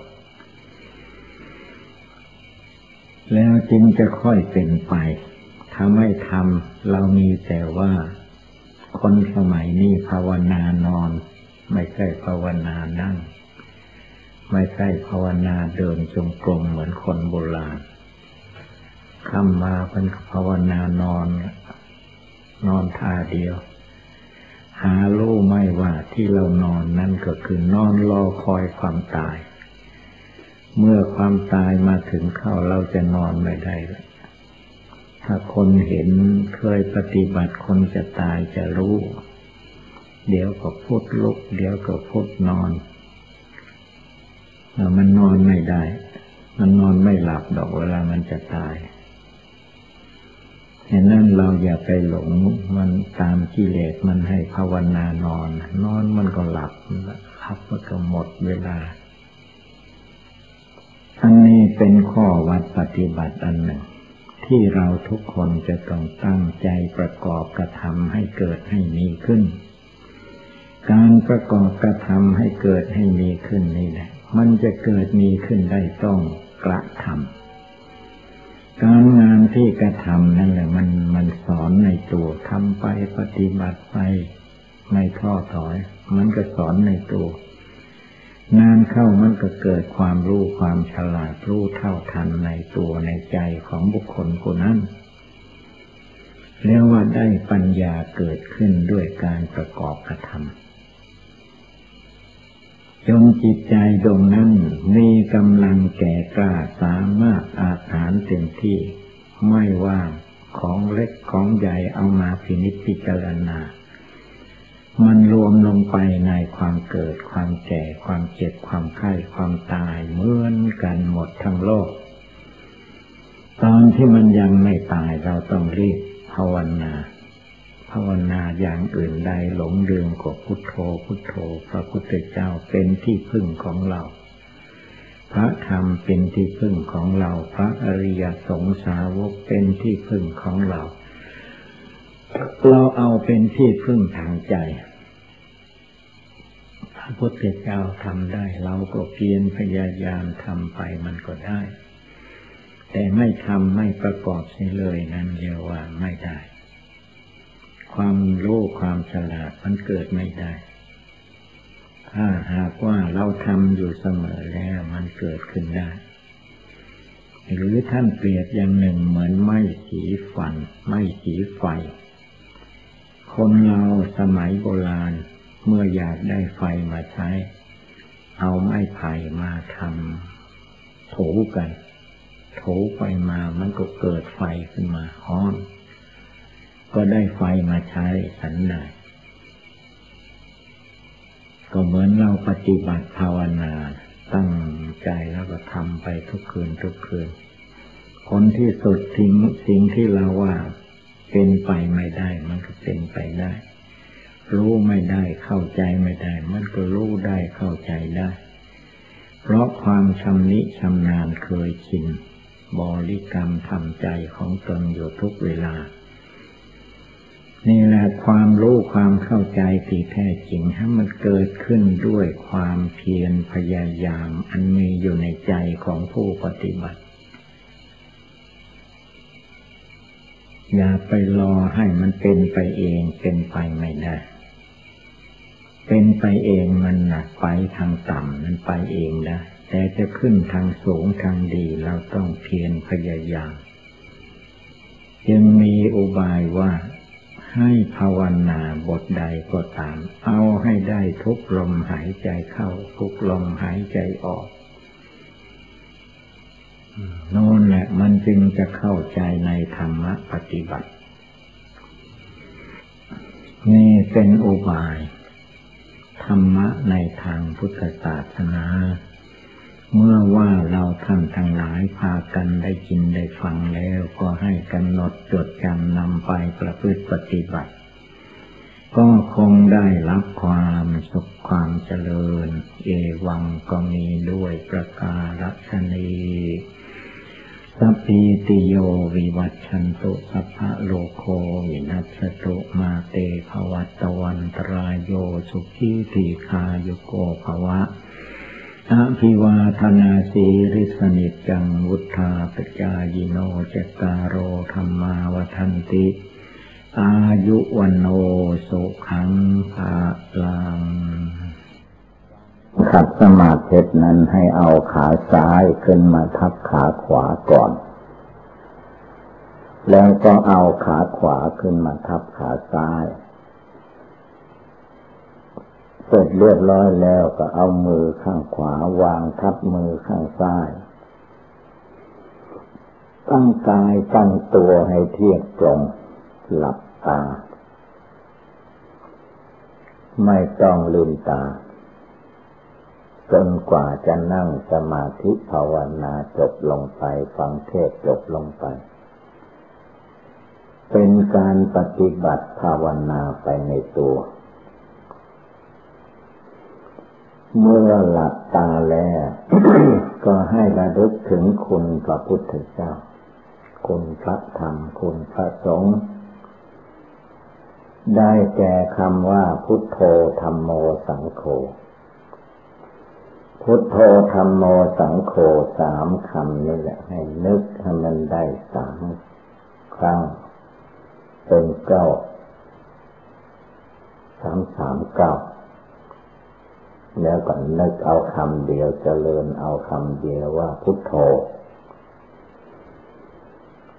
แล้วจึงจะค่อยเป็นไปถ้าไม่ทำเรามีแต่ว่า คนสมัยนี้ภาวนานอน ไม่ใช่ภาวนานั่ง ไม่ใช่ภาวนาเดินจงกรมเหมือนคนโบราณคำมาเป็นภาวนานอน นอนท่าเดียว หารู้ไม่ว่าที่เรานอนนั่นก็คือนอนรอคอยความตาย เมื่อความตายมาถึงเข้าเราจะนอนไม่ได้แล้วถ้าคนเห็นเคยปฏิบัติคนจะตายจะรู้ เดี๋ยวก็พุดลุก เดี๋ยวก็พุดนอน มันนอนไม่ได้ มันนอนไม่หลับดอกเวลามันจะตายเห็นนั้นเราอย่าไปหลงมันตามกิเลสมันให้ภาวนานอน นอนมันก็หลับหลับมันก็หมดเวลา อันนี้เป็นข้อวัดปฏิบัติอันหนึ่ง ที่เราทุกคนจะต้องตั้งใจประกอบกระทำให้เกิดให้มีขึ้น การประกอบกระทำให้เกิดให้มีขึ้นนี่แหละ มันจะเกิดมีขึ้นได้ต้องกระทำการงานที่กระทำนั่นแหละมันมันสอนในตัวทำไปปฏิบัติไปไม่ท้อถอย มันก็สอนในตัวนานเข้ามันก็เกิดความรู้ความฉลาดรู้เท่าทันในตัวในใจของบุคคลคนนั้นเรียกว่าได้ปัญญาเกิดขึ้นด้วยการประกอบกระทำ จนจิตใจดวงนั้นมีกำลังแก่กล้าสามารถอาถานเต็มที่ ไม่ว่าของเล็กของใหญ่เอามาพินิจพิจารณา มันรวมลงไปในความเกิดความแก่ความเจ็บความไข้ความตายเหมือนกันหมดทั้งโลก ตอนที่มันยังไม่ตายเราต้องรีบภาวนา ภาวนาอย่างอื่นใดหลงลืมกับพุทโธพุทโธ พระพุทธเจ้าเป็นที่พึ่งของเรา พระธรรมเป็นที่พึ่งของเรา พระอริยสงสาวกเป็นที่พึ่งของเรา เราเอาเป็นที่พึ่งทางใจพระพุทธเจ้าทำได้ เราก็เพียรพยายามทำไปมันก็ได้ แต่ไม่ทำไม่ประกอบเสียเลยนั้นเรียกว่าไม่ได้ ความรู้ความฉลาดมันเกิดไม่ได้ ถ้าหากว่าเราทำอยู่เสมอแล้วมันเกิดขึ้นได้ หรือท่านเปรียบอย่างหนึ่งเหมือนไม้สีฟัน ไม้สีไฟ คนเราสมัยโบราณเมื่ออยากได้ไฟมาใช้ เอาไม้ไผ่มาทำถูกันถูไปมามันก็เกิดไฟขึ้นมาฮ้อน ก็ได้ไฟมาใช้สันไดก็เหมือนเราปฏิบัติภาวนาตั้งใจแล้วก็ทำไปทุกคืนทุกคืนผลที่สุดทิ้งสิ่งที่เราว่าเป็นไปไม่ได้มันก็เป็นไปได้ รู้ไม่ได้เข้าใจไม่ได้ มันก็รู้ได้เข้าใจได้ เพราะความชำนิชำนาญเคยชินบริกรรมทำใจของตนอยู่ทุกเวลา นี่แหละความรู้ความเข้าใจที่แท้จริงให้มันเกิดขึ้นด้วยความเพียรพยายาม อันมีอยู่ในใจของผู้ปฏิบัติ อย่าไปรอให้มันเป็นไปเองเป็นไปไม่ได้ เป็นไปเองมันหนักไปทางต่ำมันไปเองได้แต่จะขึ้นทางสูงทางดีเราต้องเพียรพยายาม ยังมีอุบายว่า ให้ภาวนาบทใดก็ตาม เอาให้ได้ทุกลมหายใจเข้า ทุกลมหายใจออกโน่นแหละมันจึงจะเข้าใจในธรรมะปฏิบัติ นี่เป็นอุบาย ธรรมะในทางพุทธศาสนา เมื่อว่าเราท่านทั้งหลายพากันได้กินได้ฟังแล้วก็ให้กำหนดจดจำนำไปประพฤติปฏิบัติ ก็คงได้รับความสุขความเจริญ เอวังก็มีด้วยประการฉนีสัพพิติโยวิวัตชันตุสัพพะโลโควินัสตุมาเตภวัตวันตรายโยสุขีทีคายุโกภวะ อภิวาธนาสีริสนิจังวุธาปจายโนจตารโรธรรมาวทันติ อายุวันโนสุขังภาลังขัดสมาธินั้นให้เอาขาซ้ายขึ้นมาทับขาขวาก่อน แล้วก็เอาขาขวาขึ้นมาทับขาซ้าย เสร็จเรียบร้อยแล้วก็เอามือข้างขวาวางทับมือข้างซ้าย ตั้งกายตั้งตัวให้เทียบตรงหลับตา ไม่ต้องลืมตาจนกว่าจะนั่งสมาธิภาวนาจบลงไปฟังเทศจบลงไป เป็นการปฏิบัติภาวนาไปในตัว เมื่อหลับตาแล้ว ก็ให้ระลึกถึงคุณพระพุทธเจ้า คุณพระธรรม คุณพระสงฆ์ ได้แก่คำว่าพุทโธธรรมโมสังโฆ พุทโธธรรมโมสังโฆสามคำนี่แหละ ให้นึกให้มันได้สามครั้ง เป็นเก้า สามสามเก้า แล้วก็นึกเอาคำเดียวเจริญเอาคำเดียวว่าพุทโธ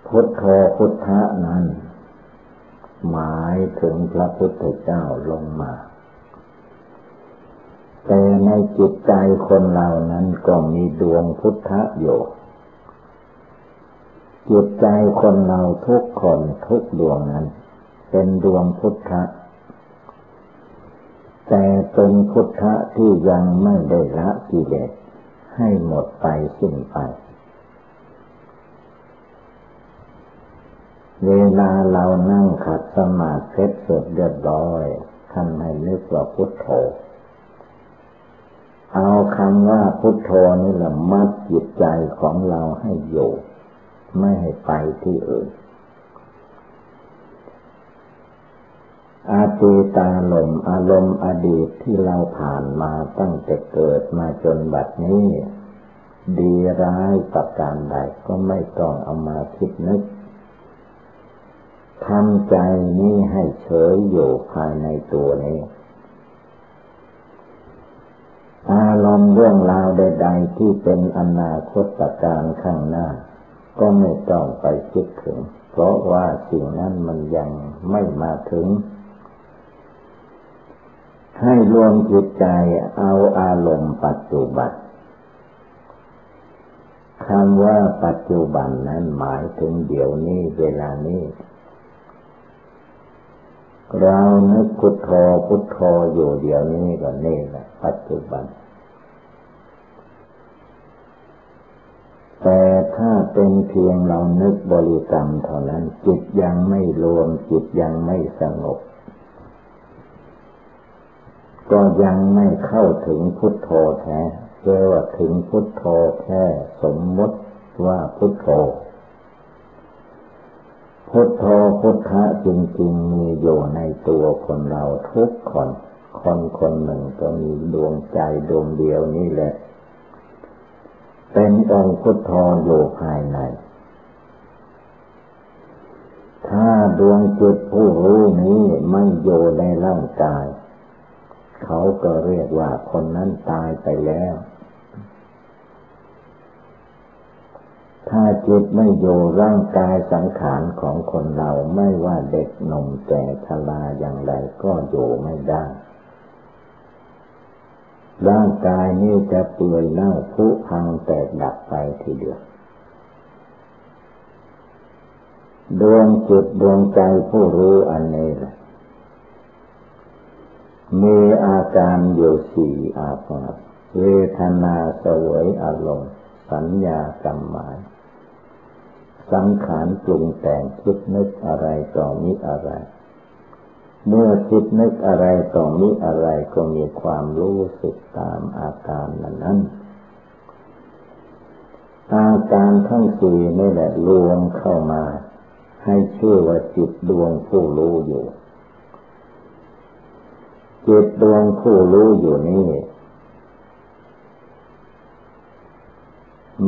พุทโธพุทธะนั้น หมายถึงพระพุทธเจ้าลงมา แต่ในจิตใจคนเรานั้นก็มีดวงพุทธะอยู่จิตใจคนเราทุกคนทุกดวงนั้น เป็นดวงพุทธะ แต่เป็นพุทธะที่ยังไม่ได้ละกิเลสให้หมดไปสิ้นไป เวลาเรานั่งขัดสมาธิเสร็จเรียบร้อยท่านให้นึกว่าพุทโธ เอาคำว่าพุทโธนี่แหละมัดจิตใจของเราให้อยู่ ไม่ให้ไปที่อื่น อาตีตาลมอารมณ์อดีตที่เราผ่านมาตั้งแต่เกิดมาจนบัดนี้ ดีร้ายประการใดก็ไม่ต้องเอามาคิดนึกทำใจนี้ให้เฉยอยู่ภายในตัวนี้ อารมณ์เรื่องราวใด ๆ ที่เป็นอนาคตการข้างหน้า ก็ไม่ต้องไปคิดถึง เพราะว่าสิ่งนั้นมันยังไม่มาถึง ให้รวมจิตใจเอาอารมณ์ปัจจุบันคำว่าปัจจุบันนั้นหมายถึงเดี๋ยวนี้เวลานี้ เรานึกพุทโธพุทโธอยู่เดี๋ยวนี้ก็นี่แหละปัจจุบัน แต่ถ้าเป็นเพียงเรานึกบริกรรมเท่านั้น จิตยังไม่รวมจิตยังไม่สงบ ก็ยังไม่เข้าถึงพุทโธแท้เรียกว่าถึงพุทโธแค่สมมติว่าพุทโธ พุทโธพุทธะจริงๆมีอยู่ในตัวคนเราทุกคน คนคนหนึ่งก็มีดวงใจดวงเดียวนี่แหละ เป็นองค์พุทโธอยู่ภายใน ถ้าดวงจิตผู้รู้นี้ไม่อยู่ในร่างกาย เขาก็เรียกว่าคนนั้นตายไปแล้วถ้าจิตไม่อยู่ร่างกายสังขารของคนเราไม่ว่าเด็กหนุ่มแก่ชราอย่างไรก็อยู่ไม่ได้ ร่างกายนี้จะเปื่อยเน่าผุพังแตกดับไปทีเดียว ดวงจิตดวงใจผู้รู้อันนี้แหละ มีอาการอยู่สี่อาการเวทนาสวยอารมณ์สัญญากรรมหมาย สังขารปรุงแต่งคิดนึกอะไรต่อมิอะไร เมื่อคิดนึกอะไรต่อมีอะไรก็มีความรู้สึกตามอาการนั้นนั้นอาการทั้งสี่นี่แหละรวมเข้ามา ให้ชื่อว่าจิตดวงผู้รู้อยู่ จิตดวงผู้รู้อยู่นี่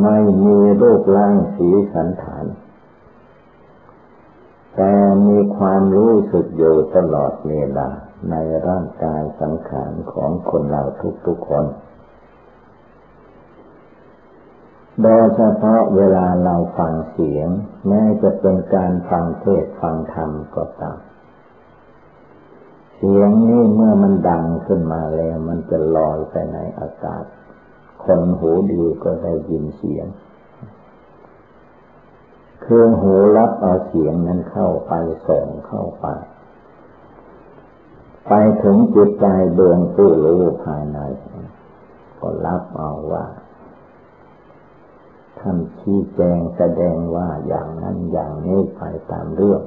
ไม่มีรูปร่างสีสันฐาน แต่มีความรู้สึกอยู่ตลอดเวลาในร่างกายสังขารของคนเราทุกๆคน โดยเฉพาะเวลาเราฟังเสียง แม้จะเป็นการฟังเทศฟังธรรมก็ตาม เสียงนี้เมื่อมันดังขึ้นมาแล้ว มันจะลอยไปในอากาศ คนหูดีก็ได้ยินเสียง เครื่องหูรับเอาเสียงนั้นเข้าไปส่งเข้าไป ไปถึงจิตใจดวงผู้รู้ภายในก็รับเอาว่าท่านชี้แจงแสดงว่าอย่างนั้นอย่างนี้ไปตามเรื่อง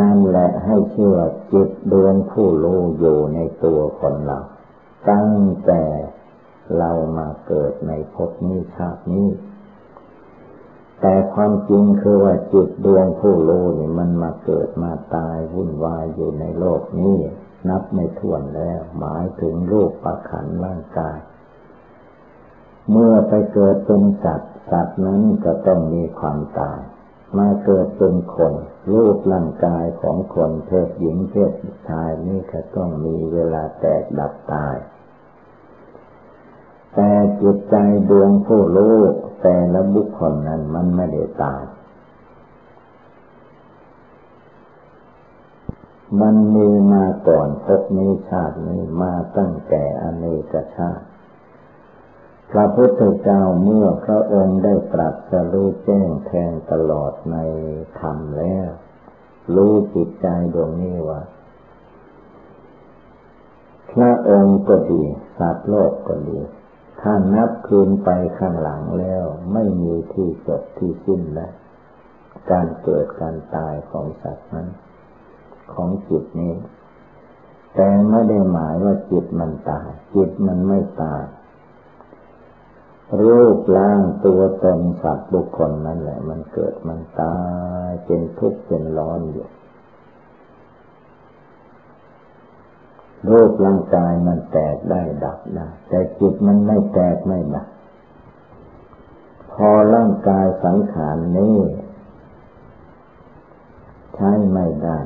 นั่นแหละให้เชื่อจิตดวงผู้รู้อยู่ในตัวคนเรา ตั้งแต่เรามาเกิดในภพนี้ชาตินี้ แต่ความจริงคือว่าจิตดวงผู้รู้นี่มันมาเกิดมาตายวุ่นวายอยู่ในโลกนี้ นับไม่ถ้วนแล้ว หมายถึงรูปประขันร่างกาย เมื่อไปเกิดเป็นสัตว์สัตว์นั้นก็ต้องมีความตาย มาเกิดเป็นคน รูปร่างกายของคนเพศหญิงเพศชายนี่ก็ต้องมีเวลาแตกดับตาย แต่จิตใจดวงผู้รู้แต่ละบุคคลนั้นมันไม่ได้ตาย มันมีมาก่อนพบนี้ชาตินี้มาตั้งแต่อเนกชาติ พระพุทธเจ้าเมื่อพระองค์ได้ตรัสรู้แจ้งแทงตลอดในธรรมแล้ว รู้จิตใจดวงนี้ว่าพระองค์ก็ดีสัตว์โลกก็ดีถ้านับคืนไปข้างหลังแล้วไม่มีที่จบที่สิ้นแล้วการเกิดการตายของสัตว์นั้น ของจิตนี้ แต่ไม่ได้หมายว่าจิตมันตาย จิตมันไม่ตาย รูปร่างตัวตนสัตว์บุคคลนั่นแหละ มันเกิดมันตายเป็นทุกข์เป็นร้อนอยู่รูปร่างกายมันแตกได้ดับได้แต่จิตมันไม่แตกไม่ดับพอร่างกายสังขารนี้ใช้ไม่ได้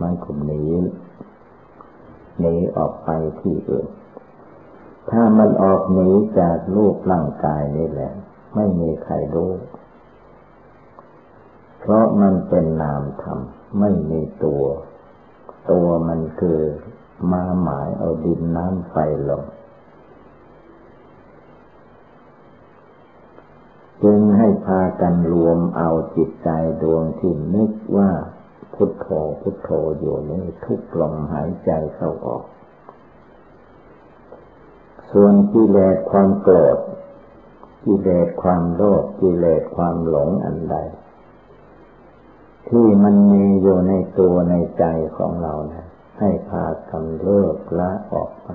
มันก็หนีหนีออกไปที่อื่น ถ้ามันออกหนีจากรูปร่างกายนี่แหละ ไม่มีใครรู้ เพราะมันเป็นนามธรรม ไม่มีตัว ตัวมันคือมาหมายเอาดินน้ำไฟลมจึงให้พากันรวมเอาจิตใจดวงที่นึกว่าพุทโธพุทโธอยู่นี้ทุกลมหายใจเข้าออก ส่วนกิเลสความโกรธกิเลสความโลภกิเลสความหลงอันใด ที่มันมีอยู่ในตัวในใจของเรานะให้พากันเลิกละออกไป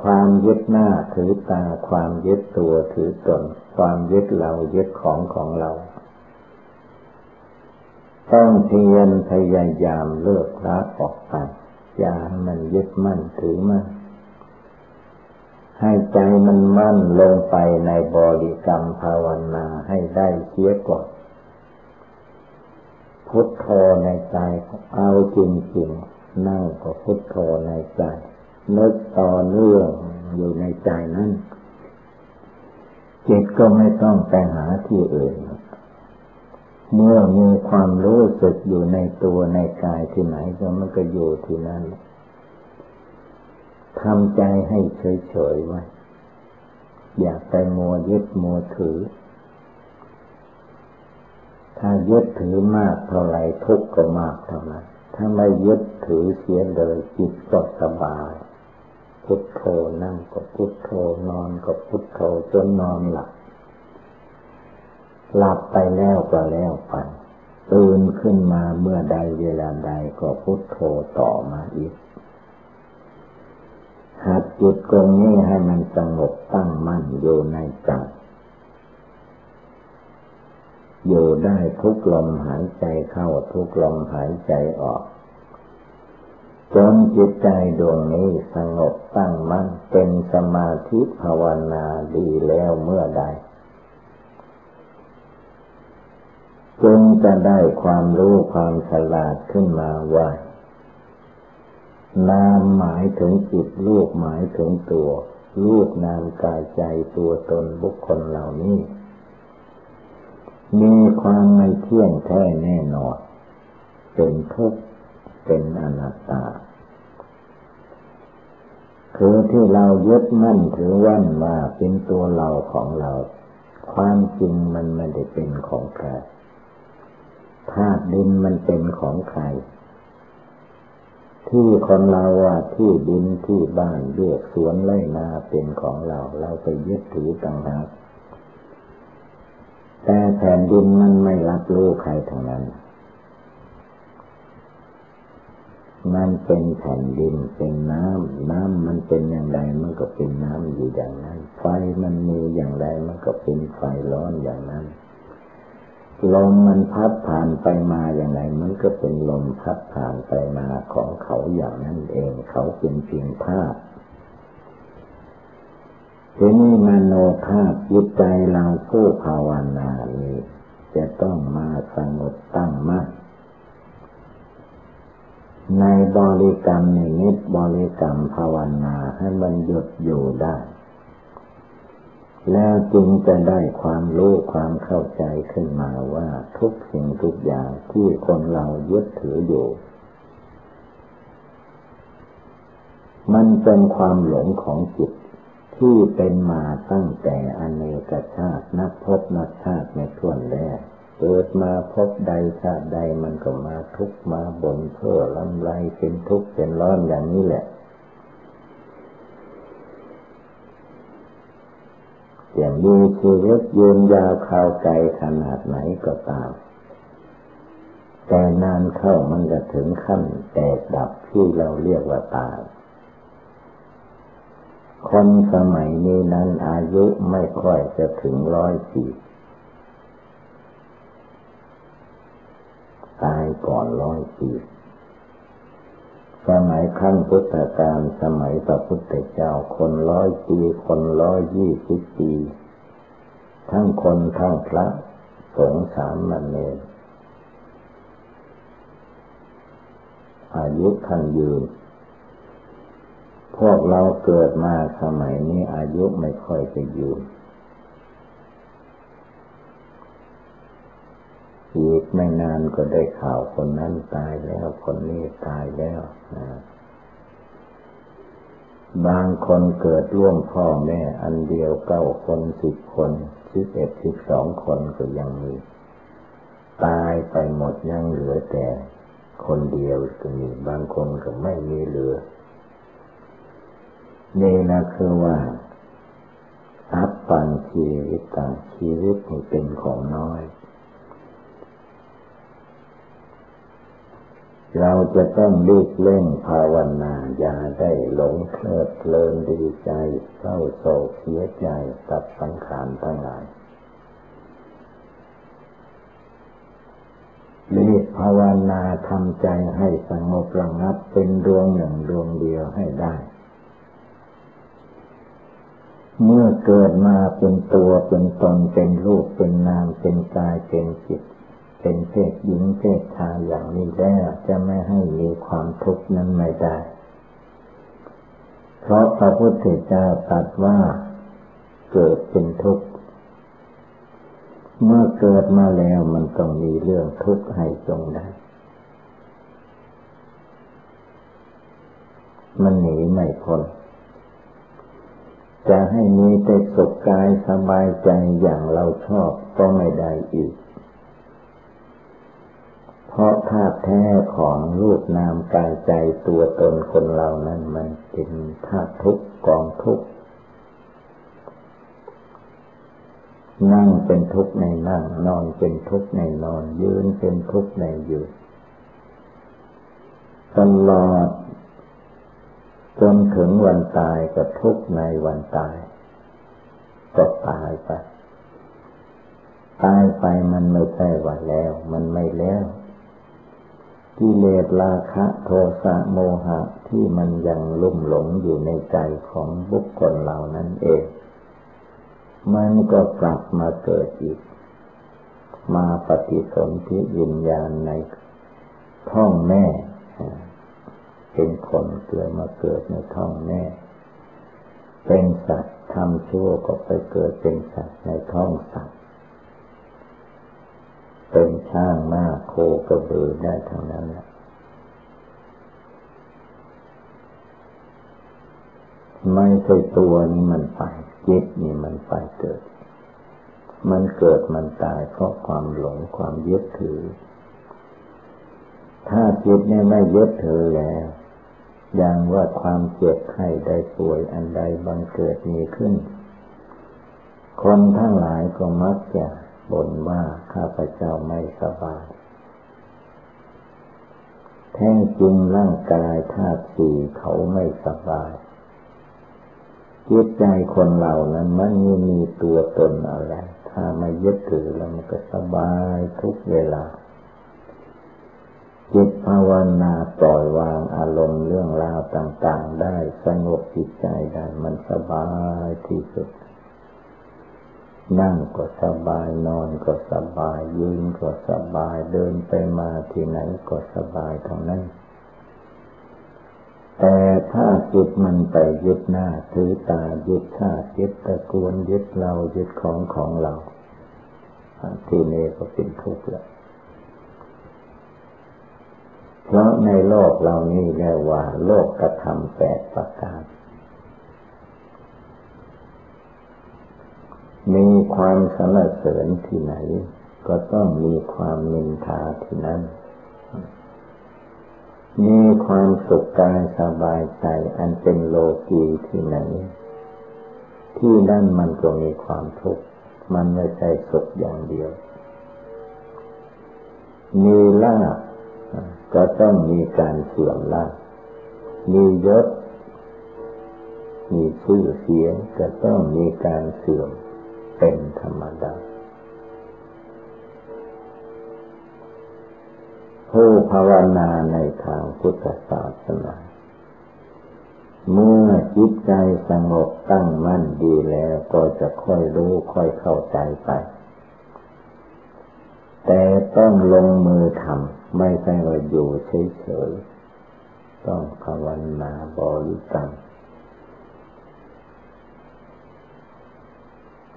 ความยึดหน้าถือตาความยึดตัวถือตน ความยึดเรายึดของของเรา ต้องเพียรพยายามเลิกละออกไป อย่าให้มันยึดมั่นถือมั่น ให้ใจมันมั่นลงไปในบริกรรมภาวนาให้ได้เสียก่อนพุทโธในใจเอาจริงๆนั่งก็พุทโธในใจนึกต่อเนื่องอยู่ในใจนั้นจิตก็ไม่ต้องไปหาที่อื่น เมื่อมีความรู้สึกอยู่ในตัวในกายที่ไหนก็มันก็อยู่ที่นั่น ทำใจให้เฉยๆไว้ อย่าไปมัวยึดมัวถือ ถ้ายึดถือมากเท่าไรทุกข์ก็มากเท่านั้นถ้าไม่ยึดถือเสียเลยจิตก็สบาย พุทโธนั่งก็พุทโธนอนก็พุทโธจนนอนหลับหลับไปแล้วก็แล้วไปตื่นขึ้นมาเมื่อใดเวลาใดก็พุทโธต่อมาอีก หัดจิตตรงนี้ให้มันสงบตั้งมั่นอยู่ในใจอยู่ได้ทุกลมหายใจเข้าทุกลมหายใจออก จนจิตใจดวงนี้สงบตั้งมั่นเป็นสมาธิภาวนาดีแล้วเมื่อใดจึงจะได้ความรู้ความฉลาดขึ้นมาว่า นามหมายถึงจิตลูกหมายถึงตัวลูกนามกายใจตัวตนบุคคลเหล่านี้ มีความไม่เที่ยงแท้แน่นอน เป็นทุกข์เป็นอนัตตา คือที่เรายึดมั่นถือว่ามาเป็นตัวเราของเรา ความจริงมันไม่ได้เป็นของใครธาตุดินมันเป็นของใคร ที่ของเราว่าที่ดินที่บ้านเรียกสวนไร่นาเป็นของเรา เราไปยึดถือต่างหากแต่แผ่นดินมันไม่รับรู้ใครทั้งนั้น มันเป็นแผ่นดินเป็นน้ำน้ำมันเป็นอย่างไรมันก็เป็นน้ำอยู่อย่างนั้น ไฟมันมีอย่างไรมันก็เป็นไฟร้อนอย่างนั้น ลมมันพัดผ่านไปมาอย่างไร มันก็เป็นลมพัดผ่านไปมาของเขาอย่างนั้นเอง เขาเป็นเพียงธาตุทีนี้มโนธาตุจิตใจเราผู้ภาวนานี้จะต้องมาสงบตั้งมั่นในบริกรรมนิดบริกรรมภาวนาให้มันหยุดอยู่ได้ แล้วจึงจะได้ความรู้ความเข้าใจขึ้นมาว่าทุกสิ่งทุกอย่างที่คนเรายึดถืออยู่ มันเป็นความหลงของจิตที่เป็นมาตั้งแต่อเนกชาตินับพบนับชาติในท่วนแรกเกิดมาพบใดชาติใดมันก็มาทุกมาบนเพื่อลำไรเป็นทุกข์เป็นร้อนอย่างนี้แหละ อย่างมีชีวิตยืนยาวข่าวไกลขนาดไหนก็ตาม แต่นานเข้ามันจะถึงขั้นแตกดับที่เราเรียกว่าตาย คนสมัยนี้นั้นอายุไม่ค่อยจะถึงร้อยปีตายก่อนร้อยปี สมัยขั้นพุทธกาลสมัยพระพุทธเจ้าคนร้อยปีคนร้อยยี่สิบปี ทั้งคนทั้งพระสงสามมันเนอายุท่านยืน พวกเราเกิดมาสมัยนี้อายุไม่ค่อยจะยืน อีกไม่นานก็ได้ข่าวคนนั้นตายแล้วคนนี้ตายแล้วนะบางคนเกิดร่วมพ่อแม่อันเดียวเก้าคนสิบคนสิบเอ็ดสิบสองคนก็ยังมีตายไปหมดยังเหลือแต่คนเดียวก็มีบางคนก็ไม่มีเหลือนี่นะคือว่าอัปปันชีวิตต่างชีวิตนี่เป็นของน้อย เราจะต้องรีบเล่นภาวนาอย่าได้หลงเพลิดเพลินดีใจเศร้าโศกเสียใจกับสังขารทั้งหลายรีบภาวนาทำใจให้สงบระงับเป็นดวงหนึ่งดวงเดียวให้ได้ เมื่อเกิดมาเป็นตัวเป็นตนเป็นรูปเป็นนามเป็นกายเป็นจิต เป็นเพศหญิงเพศชายอย่างนี้แล้วจะไม่ให้มีความทุกข์นั้นไม่ได้ เพราะพระพุทธเจ้าตรัสว่าเกิดเป็นทุกข์ เมื่อเกิดมาแล้วมันต้องมีเรื่องทุกข์ให้จงได้มันหนีไม่พ้นจะให้มีแต่สุขกายสบายใจอย่างเราชอบก็ไม่ได้อีก เพราะธาตุแท้ของรูปนามกายใจตัวตนคนเรานั้นมันเป็นธาตุทุกกองทุกนั่งเป็นทุกข์ในนั่ง นอนเป็นทุกข์ในนอน ยืนเป็นทุกข์ในยืนตลอดจนถึงวันตายก็ทุกข์ในวันตาย ก็ตายไป ตายไปมันไม่ใช่ว่าแล้ว มันไม่แล้ว กิเลสราคะโทสะโมหะที่มันยังลุ่มหลงอยู่ในใจของบุคคลเหล่านั้นเอง มันก็กลับมาเกิดอีก มาปฏิสนธิวิญญาณในท้องแม่ เป็นคนเกิดมาเกิดในท้องแม่ เป็นสัตว์ทำชั่วก็ไปเกิดเป็นสัตว์ในท้องสัตว์ เป็นช่างหน้าโคกระบือได้ทั้งนั้นแหละไม่ใช่ตัวนี้มันไปจิตนี่มันไปเกิด มันเกิดมันตายเพราะความหลงความยึดถือ ถ้าจิตเนี่ยไม่ยึดถือแล้วอย่างว่าความเจ็บไข้ได้ป่วยอันใดบังเกิดมีขึ้น คนทั้งหลายก็มักจะ บ่นว่าข้าพเจ้าไม่สบาย แท้จริงร่างกายธาตุสี่เขาไม่สบายจิตใจคนเรานั้นมันไม่มีตัวตนอะไร ถ้าไม่ยึดถือแล้วมันก็สบายทุกเวลา จิตภาวนาปล่อยวางอารมณ์เรื่องราวต่าง ๆ ได้สงบจิตใจได้มันสบายที่สุด นั่งก็สบายนอนก็สบายยืนก็สบายเดินไปมาที่ไหนก็สบายทั้งนั้น แต่ถ้าจิตมันไปยึดหน้าถือตายึดชาติยึดตะกวนยึดเรายึดของของเราที่นี่ก็เป็นทุกข์แล้วเพราะในโลกเรานี้เรียกว่า โลกกระทำแปดประการ มีความสรรเสริญที่ไหน ก็ต้องมีความมินทาที่นั้น มีความสุขกายสบายใจอันเป็นโลกีที่ไหน ที่นั่นมันก็มีความทุกข์มันไม่ใช่สุขอย่างเดียว มีลาภก็ต้องมีการเสื่อมลาภมียศ มีชื่อเสียงก็ต้องมีการเสื่อม เป็นธรรมดา ผู้ภาวนาในทางพุทธศาสนาเมื่อจิตใจสงบตั้งมั่นดีแล้วก็จะค่อยรู้ค่อยเข้าใจไป แต่ต้องลงมือทำไม่ใช่ว่าอยู่เฉยๆต้องภาวนาบริกรรม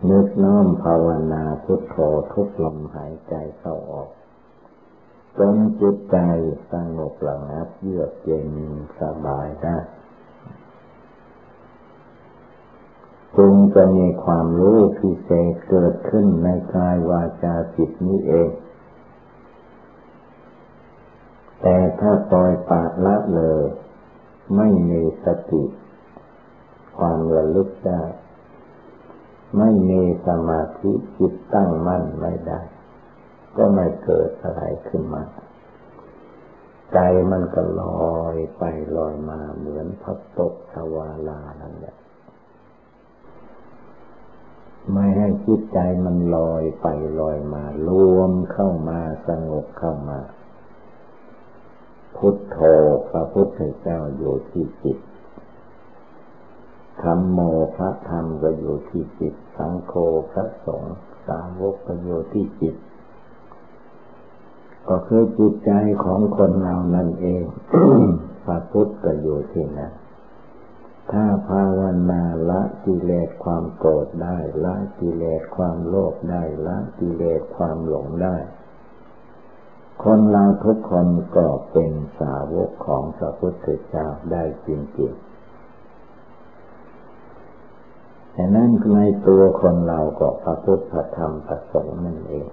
นึกน้อมภาวนาพุทโธทุกลมหายใจเข้าออกจนจิตใจสงบระงับเยือกเย็นสบายได้จึงจะมีความรู้พิเศษเกิดขึ้นในกายวาจาจิตนี้เอง แต่ถ้าปล่อยปากละเลย ไม่มีสติ ความระลึกได้ ไม่มีสมาธิจิตตั้งมั่นไม่ได้ ก็ไม่เกิดอะไรขึ้นมา ใจมันก็ลอยไปลอยมาเหมือนพับตกทวาลานั่นแหละไม่ให้จิตใจมันลอยไปลอยมารวมเข้ามาสงบเข้ามา พุทโธพระพุทธเจ้าอยู่ที่จิตธรรมโมพระธรรมก็อยู่ที่จิต สังโฆพระสงฆ์สาวกก็อยู่ที่จิต ก็คือจิตใจของคนเรานั่นเองพระพุทธก็อยู่ที่นั่นถ้าภาวนาละกิเลสความโกรธได้ ละกิเลสความโลภได้ ละกิเลสความหลงได้ คนเราทุกคนก็เป็นสาวกของพระพุทธเจ้าได้จริงๆ แต่นั้นในตัวคนเราก็พระพุทธธรรมประสงค์นั่นเอง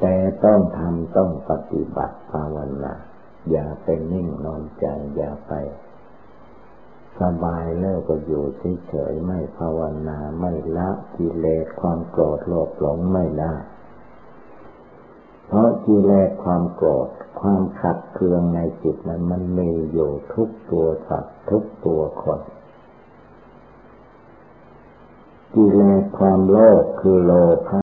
แต่ต้องทำต้องปฏิบัติภาวนาอย่าไปนิ่งนอนใจอย่าไป สบายแล้วก็อยู่เฉยๆไม่ภาวนาไม่ละกิเลสความโกรธโลภหลงไม่ได้เพราะกิเลสความโกรธความขัดเคืองในจิตนั้นมันมีอยู่ทุกตัวสัตว์ทุกตัวคน กิเลสความโลภคือโลภะ